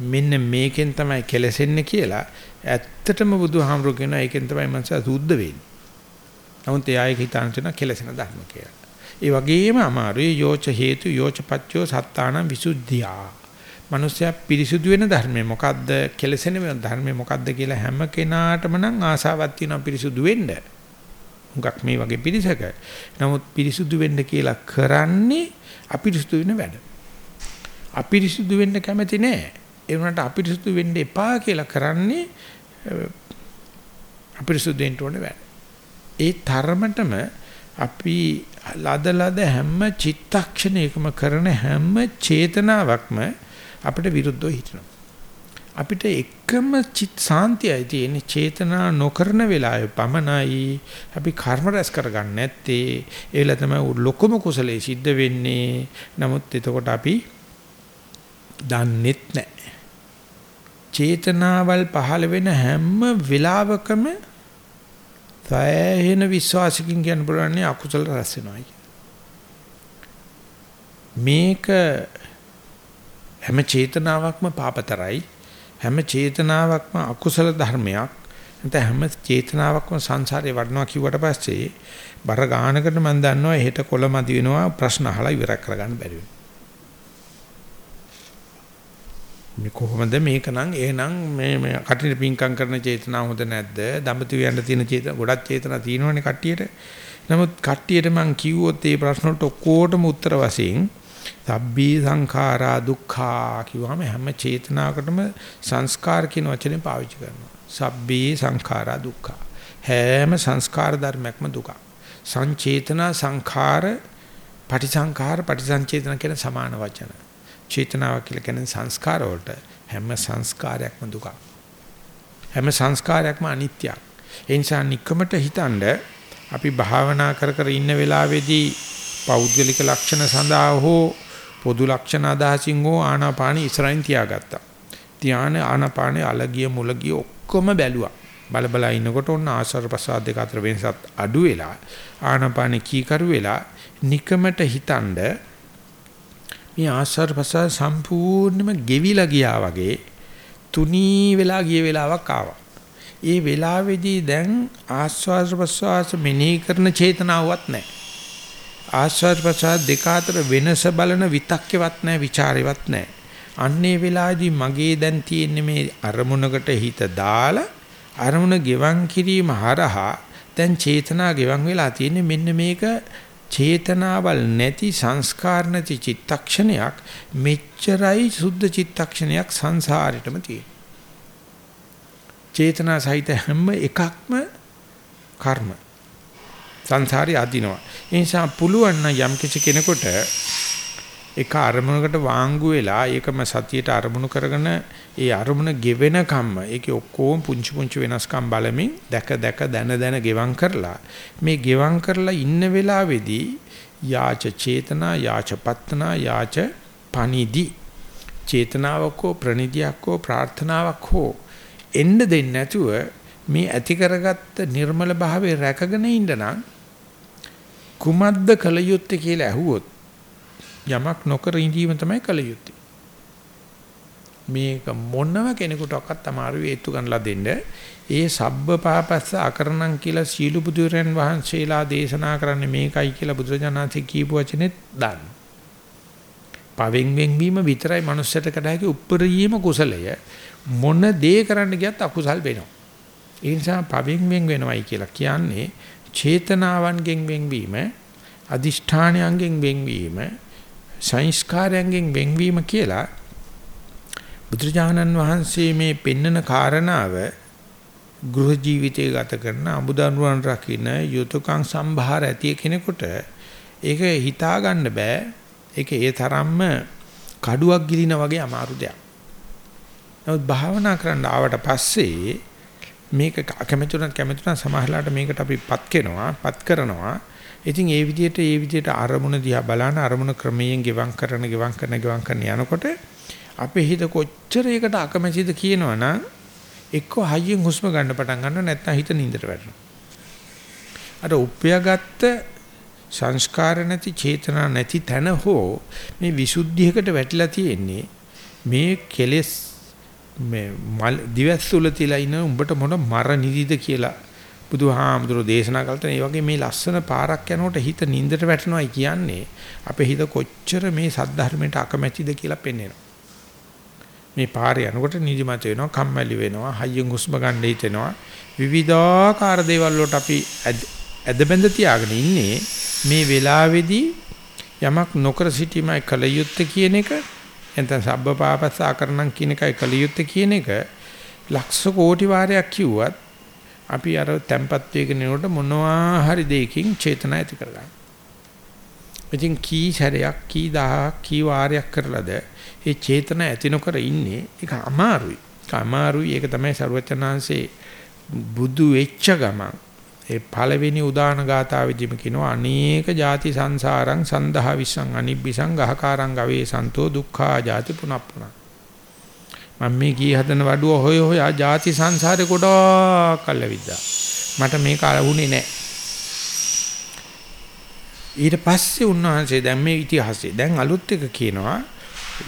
මෙන්න මේකෙන් තමයි කෙලෙසෙන්නේ කියලා ඇත්තටම බුදුහාමුදුරු කියනවා ඒකෙන් තමයි මනස සුද්ධ වෙන්නේ. නමුත් එයා ඒක හිතාන තැන කෙලෙසෙන ධර්ම කියලා. ඒ වගේම අමාරුයි යෝච හේතු යෝච පච්චෝ සත්තාන විසුද්ධියා. මිනිස්සයා පිරිසුදු වෙන ධර්මය මොකද්ද කෙලෙසෙන ධර්මය මොකද්ද කියලා හැම කෙනාටම නම් ආසාවක් තියෙනවා පිරිසුදු වෙන්න. හුඟක් මේ වගේ පිරිසක. නමුත් පිරිසුදු වෙන්න කියලා කරන්නේ අපිරිසුදු වෙන වැඩ. අපිරිසුදු වෙන්න කැමති නෑ. ඒ වුණාට අපිරිසුදු වෙන්න එපා කියලා කරන්නේ අපිරිසුදු වෙන්න ඕනේ වැඩ. ඒ තරමටම අපි ලද ලද හැම චිත්තක්ෂණයකම කරන හැම චේතනාවක්ම අපිට විරුද්ධව හිටිනවා. අපිට එකම චිත් සාන්තියයි තියෙන චේතනා නොකරන වෙලාවේ පමණයි අපි කර්ම රැස් කරගන්න නැත්තේ ඒ වෙලාව තමයි ලොකුම කුසලයේ සිද්ධ වෙන්නේ නමුත් එතකොට අපි දන්නෙත් නැහැ චේතනාවල් පහළ වෙන හැම වෙලාවකම සෑහෙන විශ්වාසකින් කියන්න පුළුවන් අකුසල රැස් වෙනවා මේක හැම චේතනාවක්ම පාපතරයි. හැම චේතනාවක්ම අකුසල ධර්මයක්. නැත්නම් හැම චේතනාවක්ම සංසාරේ වඩනවා කිව්වට පස්සේ බර ගානකට මම දන්නවා එහෙට කොළමදි වෙනවා ප්‍රශ්න අහලා ඉවර කරගන්න බැරි වෙනවා. මේ කොහොමද මේක නම් එහෙනම් මේ මේ කටින පිංකම් කරන චේතනාව හොඳ නැද්ද? දඹතිව යන්න තියෙන චේතන ගොඩක් චේතනා තියෙනවනේ කට්ටියට. නමුත් කට්ටියට මං කිව්වොත් මේ ප්‍රශ්න වලට ඔක්කොටම උත්තර වශයෙන් සබ්බී සංඛාරා දුක්ඛා කිව්වම හැම චේතනාවකටම සංස්කාර කියන වචනේ පාවිච්චි කරනවා. සබ්බී සංඛාරා දුක්ඛා. හැම සංස්කාර ධර්මයක්ම දුක. සංචේතනා සංඛාර පටිසංඛාර පටිසංචේතන කියන සමාන වචන. චේතනාව කියලා කියන්නේ සංස්කාර වලට හැම සංස්කාරයක්ම දුකක්. හැම සංස්කාරයක්ම අනිත්‍යයක්. ඒ නිසා নিকමට හිතනද අපි භාවනා කර කර ඉන්න වෙලාවේදී පෞද්ගලික ලක්ෂණ සඳහා හෝ පොදු ලක්ෂණ අදහසින් හෝ ආනාපාන ඉස්සරහින් තියාගත්තා. ධාන ආනාපානේ අලගිය මුලගිය ඔක්කොම බැලුවා. බලබලා ඉනකොට ඔන්න ආශ්‍රව ප්‍රසාද දෙක අතර වෙනසත් අඩු වෙලා ආනාපානේ කීකරු වෙලා নিকමට හිතනද මේ ආස්වාද ප්‍රසාර සම්පූර්ණයෙන්ම ගෙවිලා ගියා වගේ තුනී වෙලා ගිය වෙලාවක් ආවා. ඒ වෙලාවේදී දැන් ආස්වාද ප්‍රසවාස මෙනෙහි කරන චේතනාවක් නැහැ. ආස්වාද ප්‍රසාර දෙක අතර වෙනස බලන විතක්කෙවත් නැහැ, ਵਿਚාරෙවත් නැහැ. අන්නේ වෙලාවේදී මගේ දැන් තියෙන්නේ මේ අරමුණකට හිත දාලා අරමුණ ගෙවන් කිරීම හරහා දැන් චේතනා ගෙවන් වෙලා තියෙන්නේ මෙන්න මේක චේතනාවල් නැති සංස්කාර නැති චිත්තක්ෂණයක් මෙච්චරයි සුද්ධ චිත්තක්ෂණයක් සංසාරෙටම තියෙන. චේතනා සහිත හැම එකක්ම කර්ම. සංසාරي අදිනවා. ඒ නිසා පුළුවන් නම් යම් කිසි කෙනෙකුට එක අරමුණකට වාංගු වෙලා ඒකම සතියට අරමුණු කරගෙන ඒ අරමුණ ගෙවෙන කම්ම ඒකේ ඔක්කොම පුංචි පුංචි වෙනස්කම් බලමින් දැක දැක දන දන ගෙවම් කරලා මේ ගෙවම් කරලා ඉන්න වෙලාවේදී යාච චේතනා යාච පත්තනා යාච පනිදි. චේතනාවක් හෝ ප්‍රනිදියක් හෝ ප්‍රාර්ථනාවක් හෝ එන්න දෙන්නේ නැතුව මේ ඇති කරගත්ත නිර්මල භාවයේ රැකගෙන ඉන්න නම් කුමද්ද කල යුත්තේ කියලා ඇහුවොත් යමක් නොකර ඉඳීම තමයි කල යුත්තේ. මේක මොනම කෙනෙකුටවත් අමාරු වේතු ගන්නලා දෙන්න. ඒ සබ්බ පාපස්ස අකරණම් කියලා සීලු බුදුරයන් වහන්සේලා දේශනා කරන්නේ මේකයි කියලා බුදුරජාණන්සේ කියපු වචනේත් දාන්න. පවෙන් වෙන්වීම විතරයි මනුස්සයට කඩාකි උප්පරීම කුසලය. මොන දේ කරන්න ගියත් අකුසල් වෙනවා. ඒ නිසා පවෙන් වෙන් වෙනවයි කියලා කියන්නේ චේතනාවන්ගෙන් වෙන්වීම, අදිෂ්ඨානයන්ගෙන් වෙන්වීම, සංස්කාරයන්ගෙන් වෙන්වීම කියලා බුදුරජාණන් වහන්සේ මේ පෙන්නන කාරණාව ගෘහ ජීවිතය ගත කරන අමුදනුවන් රකින්න යුතුයකම් සම්භාර ඇති කෙනෙකුට ඒක හිතා ගන්න බෑ ඒක ඒ තරම්ම කඩුවක් ගිලින වගේ අමාරු දෙයක්. නමුත් භාවනා කරන්න ආවට පස්සේ මේක කැමැතුණත් කැමැතුණත් සමහරලාට මේකට අපි පත් කරනවා පත් කරනවා. ඉතින් ඒ විදිහට ඒ විදිහට අරමුණ දිහා බලන අරමුණ ක්‍රමයෙන් ගෙවම් කරන ගෙවම් කරන ගෙවම් කරන යනකොට අපේ හිත කොච්චර ඒකට අකමැතිද කියනවනම් එක්ක හයියෙන් හුස්ම ගන්න පටන් ගන්නවා නැත්නම් හිත නින්දට වැටෙනවා. අර උපයාගත්ත සංස්කාර නැති චේතනා නැති තැන හෝ මේ විසුද්ධියකට වැටිලා තියෙන්නේ මේ කෙලෙස් මේ දිවස්සුල තියලා ඉන්න උඹට මොන මර නිදිද කියලා බුදුහාමුදුරෝ දේශනා කළා ඒ වගේ මේ ලස්සන පාරක් යනකොට හිත නින්දට වැටෙනවායි කියන්නේ. අපේ හිත කොච්චර මේ සද්ධර්මයට අකමැතිද කියලා පෙන්වනවා මේ පාරේ යනකොට නිදිමත වෙනවා, කම්මැලි වෙනවා, හයියෙන් හුස්ම ගන්න හිතෙනවා. විවිධාකාර දේවල් වලට අපි ඇදබැඳ තියාගෙන ඉන්නේ මේ වෙලාවේදී යමක් නොකර සිටීමයි කල යුත්තේ කියන එක එතන සබ්බපාපස්ස ආකරණම් කියන එකයි කල යුත්තේ කියන එක ලක්ෂ කෝටි වාරයක් කිව්වත් අපි අර තැම්පත් වේගනේට මොනවා හරි දෙයකින් චේතනා ඇති කරගන්න. ඉතින් කී සැරයක් කී දහයක් කී වාරයක් කරලාද මේ චේතනා ඇති නොකර ඉන්නේ ඒක අමාරුයි. ඒක අමාරුයි. ඒක තමයි ਸਰවචනාංශේ බුදු වෙච්ච ගමන් ඒ පළවෙනි උදාන ගාතාවෙදිම කියනවා අනේක ಜಾති සංසාරං සන්දහා විසං අනිබ්බිසං ගහකාරං ගවේ සන්තෝ දුක්ඛා ಜಾති පුනප්පුනා මම මේ කී හදන වඩුව හොය හොයා ಜಾති සංසාරේ ගොඩක් කල්විද්දා මට මේක අලුනේ නැහැ ඊට පස්සේ උන්වහන්සේ දැන් මේ ඉතිහාසය දැන් අලුත් එක කියනවා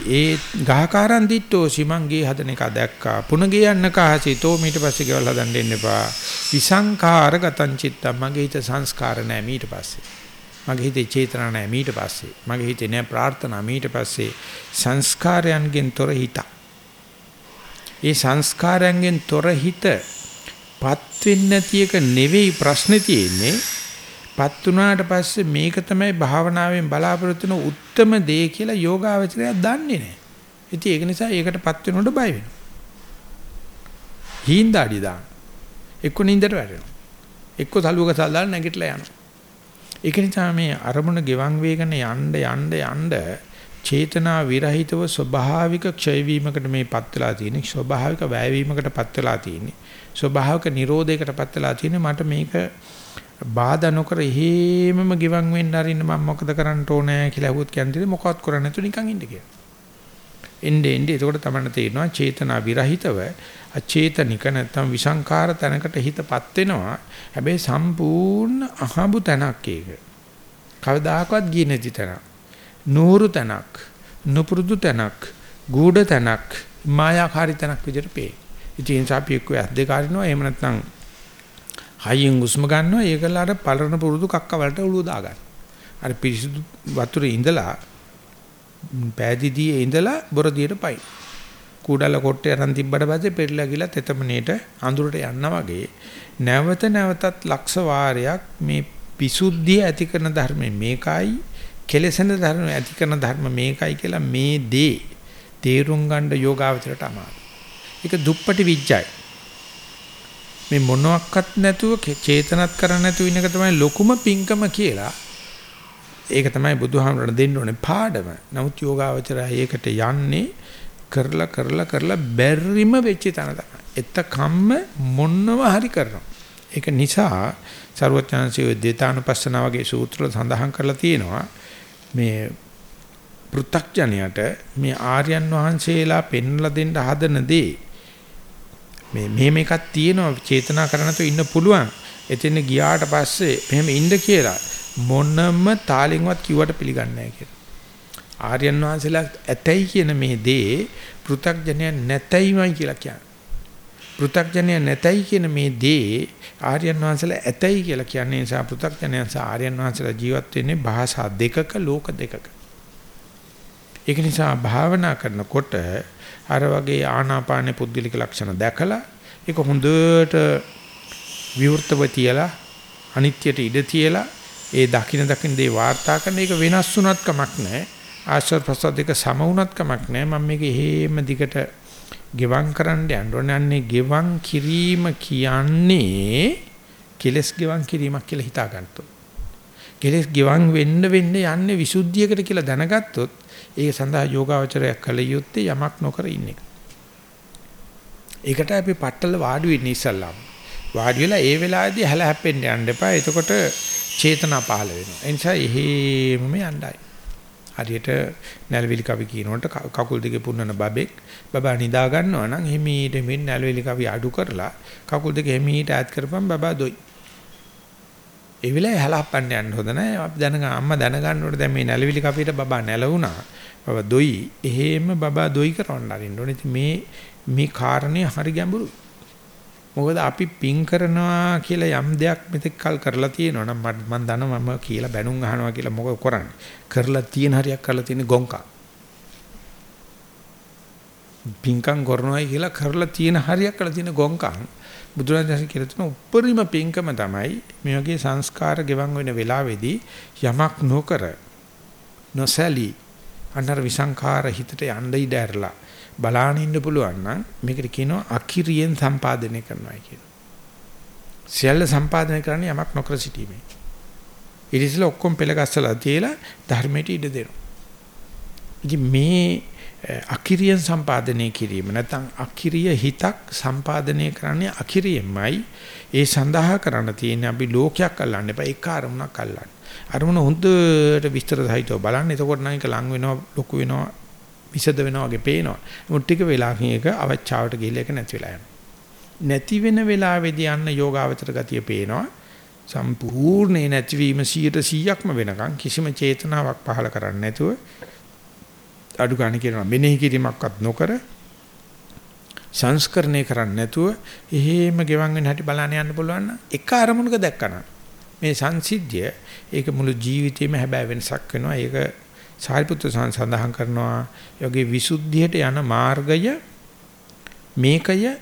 ඒ ගහකාරන් දිට්ටෝ සිමන්ගේ හදන එක දැක්කා. පුණගේ යන්න කහසිතෝ ඊට පස්සේ ගෙවල් හදන්න දෙන්න එපා. විසංඛාර ගතං චිත්තම් මගේ හිත සංස්කාර නැහැ ඊට පස්සේ. මගේ හිතේ චේතනා නැහැ ඊට පස්සේ. මගේ හිතේ නැහැ ප්‍රාර්ථනා ඊට පස්සේ සංස්කාරයන්ගෙන් තොර හිත. ඒ සංස්කාරයන්ගෙන් තොර හිත පත් වෙන්නේ නැති එක නෙවෙයි ප්‍රශ්නේ තියෙන්නේ පත් වුණාට පස්සේ මේක තමයි භාවනාවෙන් බලාපොරොත්තු වෙන උත්තරම දේ කියලා යෝගාවචරය දන්නේ නැහැ. ඉතින් ඒක නිසා ඒකටපත් වෙනකොට බය වෙනවා. හීන්දාඩි දාන. එක්ක නින්දට වැටෙනවා. එක්ක සලුවක සල්ලාල නැගිටලා යනවා. ඒක නිසා මේ අරමුණ ගෙවන් වේගන යන්න යන්න යන්න චේතනා විරහිතව ස්වභාවික ක්ෂය වීමකට මේපත් වෙලා තියෙන්නේ ස්වභාවික වැය වීමකටපත් වෙලා තියෙන්නේ ස්වභාවික නිරෝධයකටපත් වෙලා තියෙන්නේ මට මේක බාධා නොකර එහෙමම ගිවන් වෙන්න අරින්න මම මොකද කරන්න ඕනේ කියලා අහුවොත් කියන්නේ මොකවත් කරන්නේ නැතු නිකන් ඉන්න කියලා. එන්නේ එන්නේ එතකොට තමයි තේරෙනවා චේතනා විරහිතව අචේතනික නැත්තම් විසංකාර තැනකට හිතපත් වෙනවා. හැබැයි සම්පූර්ණ අහඹු තැනක් ඒක. කවදාකවත් ගියේ නැති තැනක්. නూరు තැනක්, නුපුරුදු තැනක්, ගූඪ තැනක්, මායාකාරී තැනක් විදිහට පේ. ඉතින් අපි එක්ක ඇස් දෙක අරිනවා එහෙම නැත්නම් හයියෙන් හුස්ම ගන්නවා ඒකලාට පලරන පුරුදු කක්ක වලට ඔළුව දාගන්න. අර පිරිසිදු වතුරේ ඉඳලා පෑදීදී ඉඳලා බොරදියට පයි. කුඩල කොට්ටේ අරන් තිබ්බට පස්සේ පෙරලා ගිලා තෙතමනේට අඳුරට යනවා වගේ නැවත නැවතත් ලක්ෂ වාරයක් මේ පිසුද්ධිය ඇති කරන ධර්ම මේකයි කෙලෙසන ධර්ම ඇති කරන ධර්ම මේකයි කියලා මේ දේ තේරුම් ගන්න යෝගාවචරයට අමාරුයි. ඒක දුප්පටි විඥයි. මේ මොනවත් නැතුව චේතනත් කරන්නේ නැතුව ඉන්න එක තමයි ලොකුම පිංකම කියලා. ඒක තමයි බුදුහාමරණ දෙන්න ඕනේ පාඩම. නමුත් යෝගාවචරය ඒකට යන්නේ කරලා කරලා කරලා බැරිම වෙච්ච තැන තමයි. එතකම්ම මොනව හරි කරනවා. ඒක නිසා ਸਰවඥාන්සේ දේතානුපස්සන වගේ සූත්‍ර සඳහන් කරලා තියෙනවා. මේ පෘ탁ජනයට මේ ආර්යයන් වහන්සේලා පෙන්ලා දෙන්න හදන දේ මේ මෙහෙම එකක් තියෙනවා චේතනා කරනතෝ ඉන්න පුළුවන්. එතන ගියාට පස්සේ මෙහෙම ඉන්න කියලා මොනම තාලෙන්වත් කිව්වට පිළිගන්නේ නැහැ කියලා. ආර්යයන් වහන්සේලා ඇතයි කියන මේ දේ පෘථග්ජනයන් නැතයිමයි කියලා කියන්නේ. පෘථග්ජනයන් නැතයි කියන මේ දේ ආර්යයන් වහන්සේලා ඇතයි කියලා කියන්නේ නිසා පෘථග්ජනයන් සහ ආර්යයන් වහන්සේලා ජීවත් වෙන්නේ භාෂා දෙකක ලෝක දෙකක. ඒක නිසා භාවනා කරනකොට අර වගේ ආනාපාන පුද්ගලික ලක්ෂණ දැකලා ඒක හොඳට විවෘතව තියලා අනිත්‍යයට ඉඩ තියලා ඒ දකින දකින දේ වාර්තා කරන එක වෙනස් වුණත් කමක් නැහැ ආශ්‍රව ප්‍රසද්ද දෙක සම වුණත් කමක් නැහැ මම මේක හේම දිගට ගෙවම් කරන්න යන්න ඕනේ ගෙවම් කිරීම කියන්නේ කෙලස් ගෙවම් කිරීමක් කියලා හිතා ගන්නතොත් කෙලස් ගෙවම් වෙන්න වෙන්න යන්නේ විසුද්ධියකට කියලා දැනගත්තොත් ඒ සඳහා යෝගාවචරයක් කළ යුත්තේ යමක් නොකර ඉන්න එක. ඒකට අපි පట్టල වාඩි වෙන්නේ ඉස්සල්ලාම. වාඩි වෙලා ඒ වෙලාවේදී හැල හැප්පෙන්න යන්න එපා. එතකොට චේතනා පහළ වෙනවා. ඒ නිසා එහෙමම යන්නයි. හරියට නැලවිලි කවි කියනකොට කකුල් දෙකේ පුන්නන බබෙක් බබා නිදා ගන්නවා නම් හිමීට මෙන්න නැලවිලි කවි අඩු කරලා කකුල් දෙක හිමීට ඈත් කරපම් බබා දොයි. ඒ වෙලාවේ හලපන්න යන්න හොඳ නැහැ. අපි දැනග අම්මා දැනගන්නකොට දැන් මේ නැලවිලි කපියට බබා නැලවුණා. බබා දොයි. එහෙම බබා දොයි කරවන්න අරින්න ඕනේ. මේ මේ කාරණේ හරි ගැඹුරුයි. මොකද අපි පින් කරනවා කියලා යම් දෙයක් මෙතෙක් කල් කරලා තියෙනවා නම් මම දන්නවා මම කියලා බැනුම් අහනවා කියලා මොකද කරන්නේ? කරලා තියෙන හරියක් කරලා තියෙන ගොංකා පින්කම් කරනවායි කියලා කරලා තියෙන හරියක් කරලා තියෙන ගොංකා බුදුරජාණන් කියලා තියෙන උපරිම පින්කම තමයි මේ වගේ සංස්කාර ගෙවන් වෙන වෙලාවේදී යමක් නොකර නොසැලී අnder විසංඛාර හිතට යන්න ඉඩ ඇරලා බලාගෙන ඉන්න පුළුවන් නම් මේකට කියනවා අකිරියෙන් සම්පාදනය කරනවා කියන. සියල්ල සම්පාදනය කරන්නේ යමක් නොකර සිටීමේ. ඉතින් ඔක්කොම පෙළ ගස්සලා තියලා ධර්මයට ඉඩ දෙනවා. ඉතින් මේ අකිරියෙන් සම්පාදනය කිරීම නැත්නම් අකිරිය හිතක් සම්පාදනය කරන්නේ අකිරියෙන්මයි ඒ සඳහා කරන්න තියෙන අපි ලෝකයක් අල්ලන්න එපා ඒක අරමුණක් අල්ලන්න. අරමුණ හොඳට විස්තර සහිතව බලන්න. එතකොට නම් ඒක ලඟ වෙනවා ලොකු වෙනවා විසද වෙනවා වගේ පේනවා. මොකද ටික වෙලාවකින් එක අවචාවට ගිහිල්ලා ඒක නැති වෙලා යනවා. නැති වෙන වෙලාවේදී යන්න යෝගාවචර ගතිය පේනවා. සම්පූර්ණේ නැතිවීම 100%ක්ම වෙනකන් කිසිම චේතනාවක් පහළ කරන්නේ නැතුව අඩු ගන්න කියනවා මෙනෙහි කිරීමක්වත් නොකර සංස්කරණය කරන්නේ නැතුව එහෙම ගෙවන් වෙන හැටි බලන්න යන්න පුළුවන් නම් එක අරමුණක දැක්කනම් මේ සංසිද්ධිය ඒක මුළු ජීවිතේම හැබැයි වෙනසක් වෙනවා ඒක සාරිපුත්‍ර සඳහන් කරනවා යෝගේ විසුද්ධියට යන මාර්ගය මේකය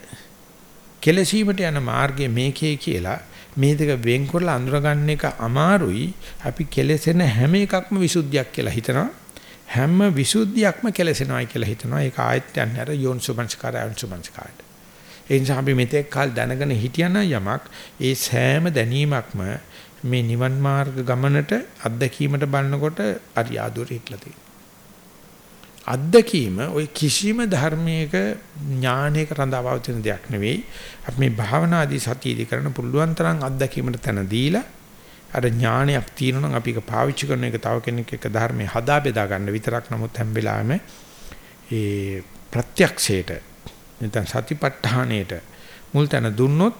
කෙලසීමට යන මාර්ගය මේකේ කියලා මේ දෙක වෙන්කොල්ල අඳුරගන්න එක අමාරුයි. අපි කෙලසෙන හැම එකක්ම විසුද්ධියක් කියලා හිතනවා. හැම විසුද්ධියක්ම කෙලසෙනවායි කියලා හිතනවා. ඒක ආයත් යන්නේ අර යෝන්සුමංස්කාරය යෝන්සුමංස්කාරය ඒ නිසා අපි මෙතෙක් කල් දැනගෙන හිටියන යමක් ඒ සෑම දැනීමක්ම මේ නිවන් මාර්ග ගමනට අත්දැකීමට බලනකොට අරියාදුවට හිටලා තියෙනවා. අත්දැකීම ওই කිසිම ධර්මයක ඥානයක රඳාවවතින දෙයක් නෙවෙයි. අපි මේ භාවනාදී සතියදී කරන පුළුවන් තරම් අත්දැකීමට තැන දීලා අර ඥානයක් තියෙනවා නම් අපි ඒක පාවිච්චි කරන එක තව කෙනෙක් එක්ක ධර්මයේ හදා බෙදා ගන්න විතරක් නමුත් හැම වෙලාවෙම ඒ ප්‍රත්‍යක්ෂයට නැත්නම් සතිපට්ඨානයට මුල් තැන දුන්නොත්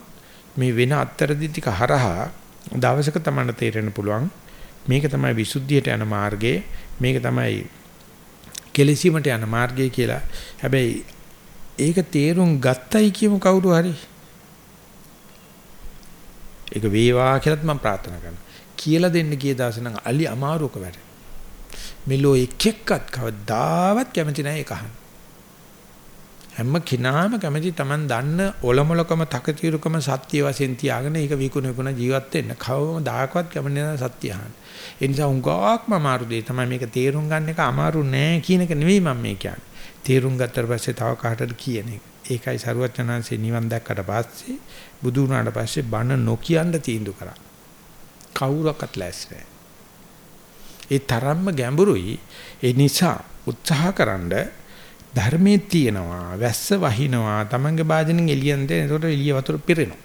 මේ වෙන අත්තරදි ටික හරහා දවසක තමයි තේරෙන්න පුළුවන් මේක තමයි විසුද්ධියට යන මාර්ගය මේක තමයි කෙලෙසීමට යන මාර්ගය කියලා. හැබැයි ඒක තේරුම් ගත්තයි කියමු කවුරු හරි. ඒක වේවා කියලාත් මම ප්‍රාර්ථනා කරනවා. කියලා දෙන්න ගිය දවස නම් අලි අමාරුක වැඩ. මෙලෝ එක් එක්කත් කවදාවත් කැමති නැහැ ඒක අහන්න. හැම කෙනාම කැමති Taman දන්න ඔලොමලකම තකතිරුකම සත්‍ය වශයෙන් තියාගෙන ඒක විකුණ විකුණ ජීවත් වෙන්න. කවම දායකවත් කැමති නැහැ සත්‍ය අහන්න. ඒ නිසා උංගාක්ම අමාරු දෙය තමයි මේක තේරුම් ගන්න එක අමාරු නෑ කියන එක නෙවෙයි මම මේ කියන්නේ. තේරුම් ගත්තට පස්සේ තව කාටද කියන එක. ඒකයි සරුවචනාංශේ නිවන් දැක්කට පස්සේ බුදු වුණාට පස්සේ බණ නොකියන්න තීන්දුව කරා. කවුරක්වත් ලෑස්ති නැහැ. ඒ තරම්ම ගැඹුරුයි. ඒ නිසා උත්සාහකරනද ධර්මයේ තියෙනවා වැස්ස වහිනවා Tamange වාදනෙන් එළියෙන් දෙන. එතකොට එළිය වතුර පිරෙනවා.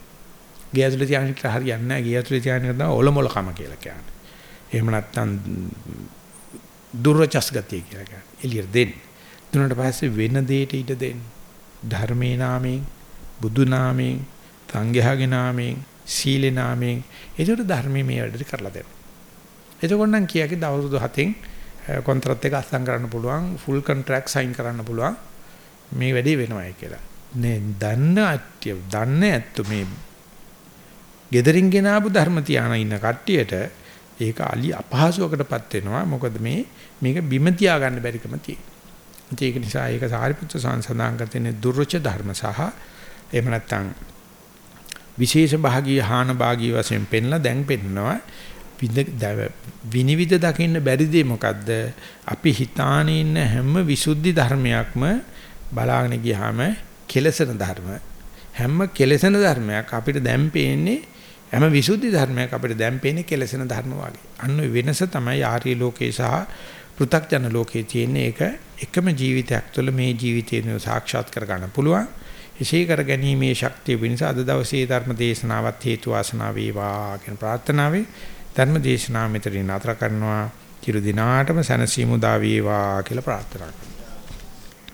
ගේ ඇතුලේ තියාගෙන ඉන්න හරියන්නේ නැහැ. ගේ ඇතුලේ තියාගෙන ඉන්න ඔලොමොල කම කියලා කියන්නේ. එහෙම නැත්නම් දුර්වචස් ගතිය කියලා කියන්නේ. එළියට දෙන්න. දුන්නාට පස්සේ වෙන දෙයකට ඉඩ දෙන්න. ධර්මේ නාමයෙන් බුදු නාමයෙන්, සංඝයාගේ නාමයෙන්, සීලේ නාමයෙන්. ඒකට ධර්මයේ මේ වැඩට කරලා දෙනවා. එතකොට නම් කියාකි දවස් 7න් Eh, කොන්ත්‍රාත් එක අත්සන් කරන්න පුළුවන්, ෆුල් කොන්ට්‍රැක්ට් සයින් කරන්න පුළුවන්. මේ වැඩේ වෙනවයි කියලා. නේ දන්න අට්ටිය දන්නේ ඇත්තු මේ gederin ගෙනාවු ධර්ම තියාන ඉන්න කට්ටියට ඒක අලි අපහසුවකටපත් වෙනවා. මොකද මේ මේක බිම තියා ගන්න බැරිකම තියෙනවා. ඒක නිසා ඒක සාරිපුත්‍ර සංසඳාන් කරන දුර්ච ධර්ම සහ එහෙම නැත්නම් විශේෂ භාගී හාන භාගී වශයෙන් පෙන්ලා දැන් පෙන්නනවා විනිවිද දකින්න බැරි දේ මොකද්ද අපි හිතානේ ඉන්න හැම විසුද්ධි ධර්මයක්ම බලාගෙන ගියාම කෙලසන ධර්ම හැම කෙලසන ධර්මයක් අපිට දැන් පේන්නේ හැම විසුද්ධි ධර්මයක් අපිට දැන් පේන්නේ කෙලසන ධර්ම වගේ. අන්න වෙනස තමයි ආර්ය ලෝකේ සහ පෘථග්ජන ලෝකේ තියෙන එක එකම ජීවිතයක් තුළ මේ ජීවිතේන සාක්ෂාත් කර ගන්න පුළුවන්. එසේ කර ගැනීමේ ශක්තිය වෙනස අද දවසේ ධර්ම දේශනාවත් හේතු වාසනා වේවා කියන ප්‍රාර්ථනාවෙන් ධර්ම දේශනාව මෙතනින් නතර කරනවා. කිරු දිනාටම සැනසීම උදා වේවා කියලා ප්‍රාර්ථනා කරනවා.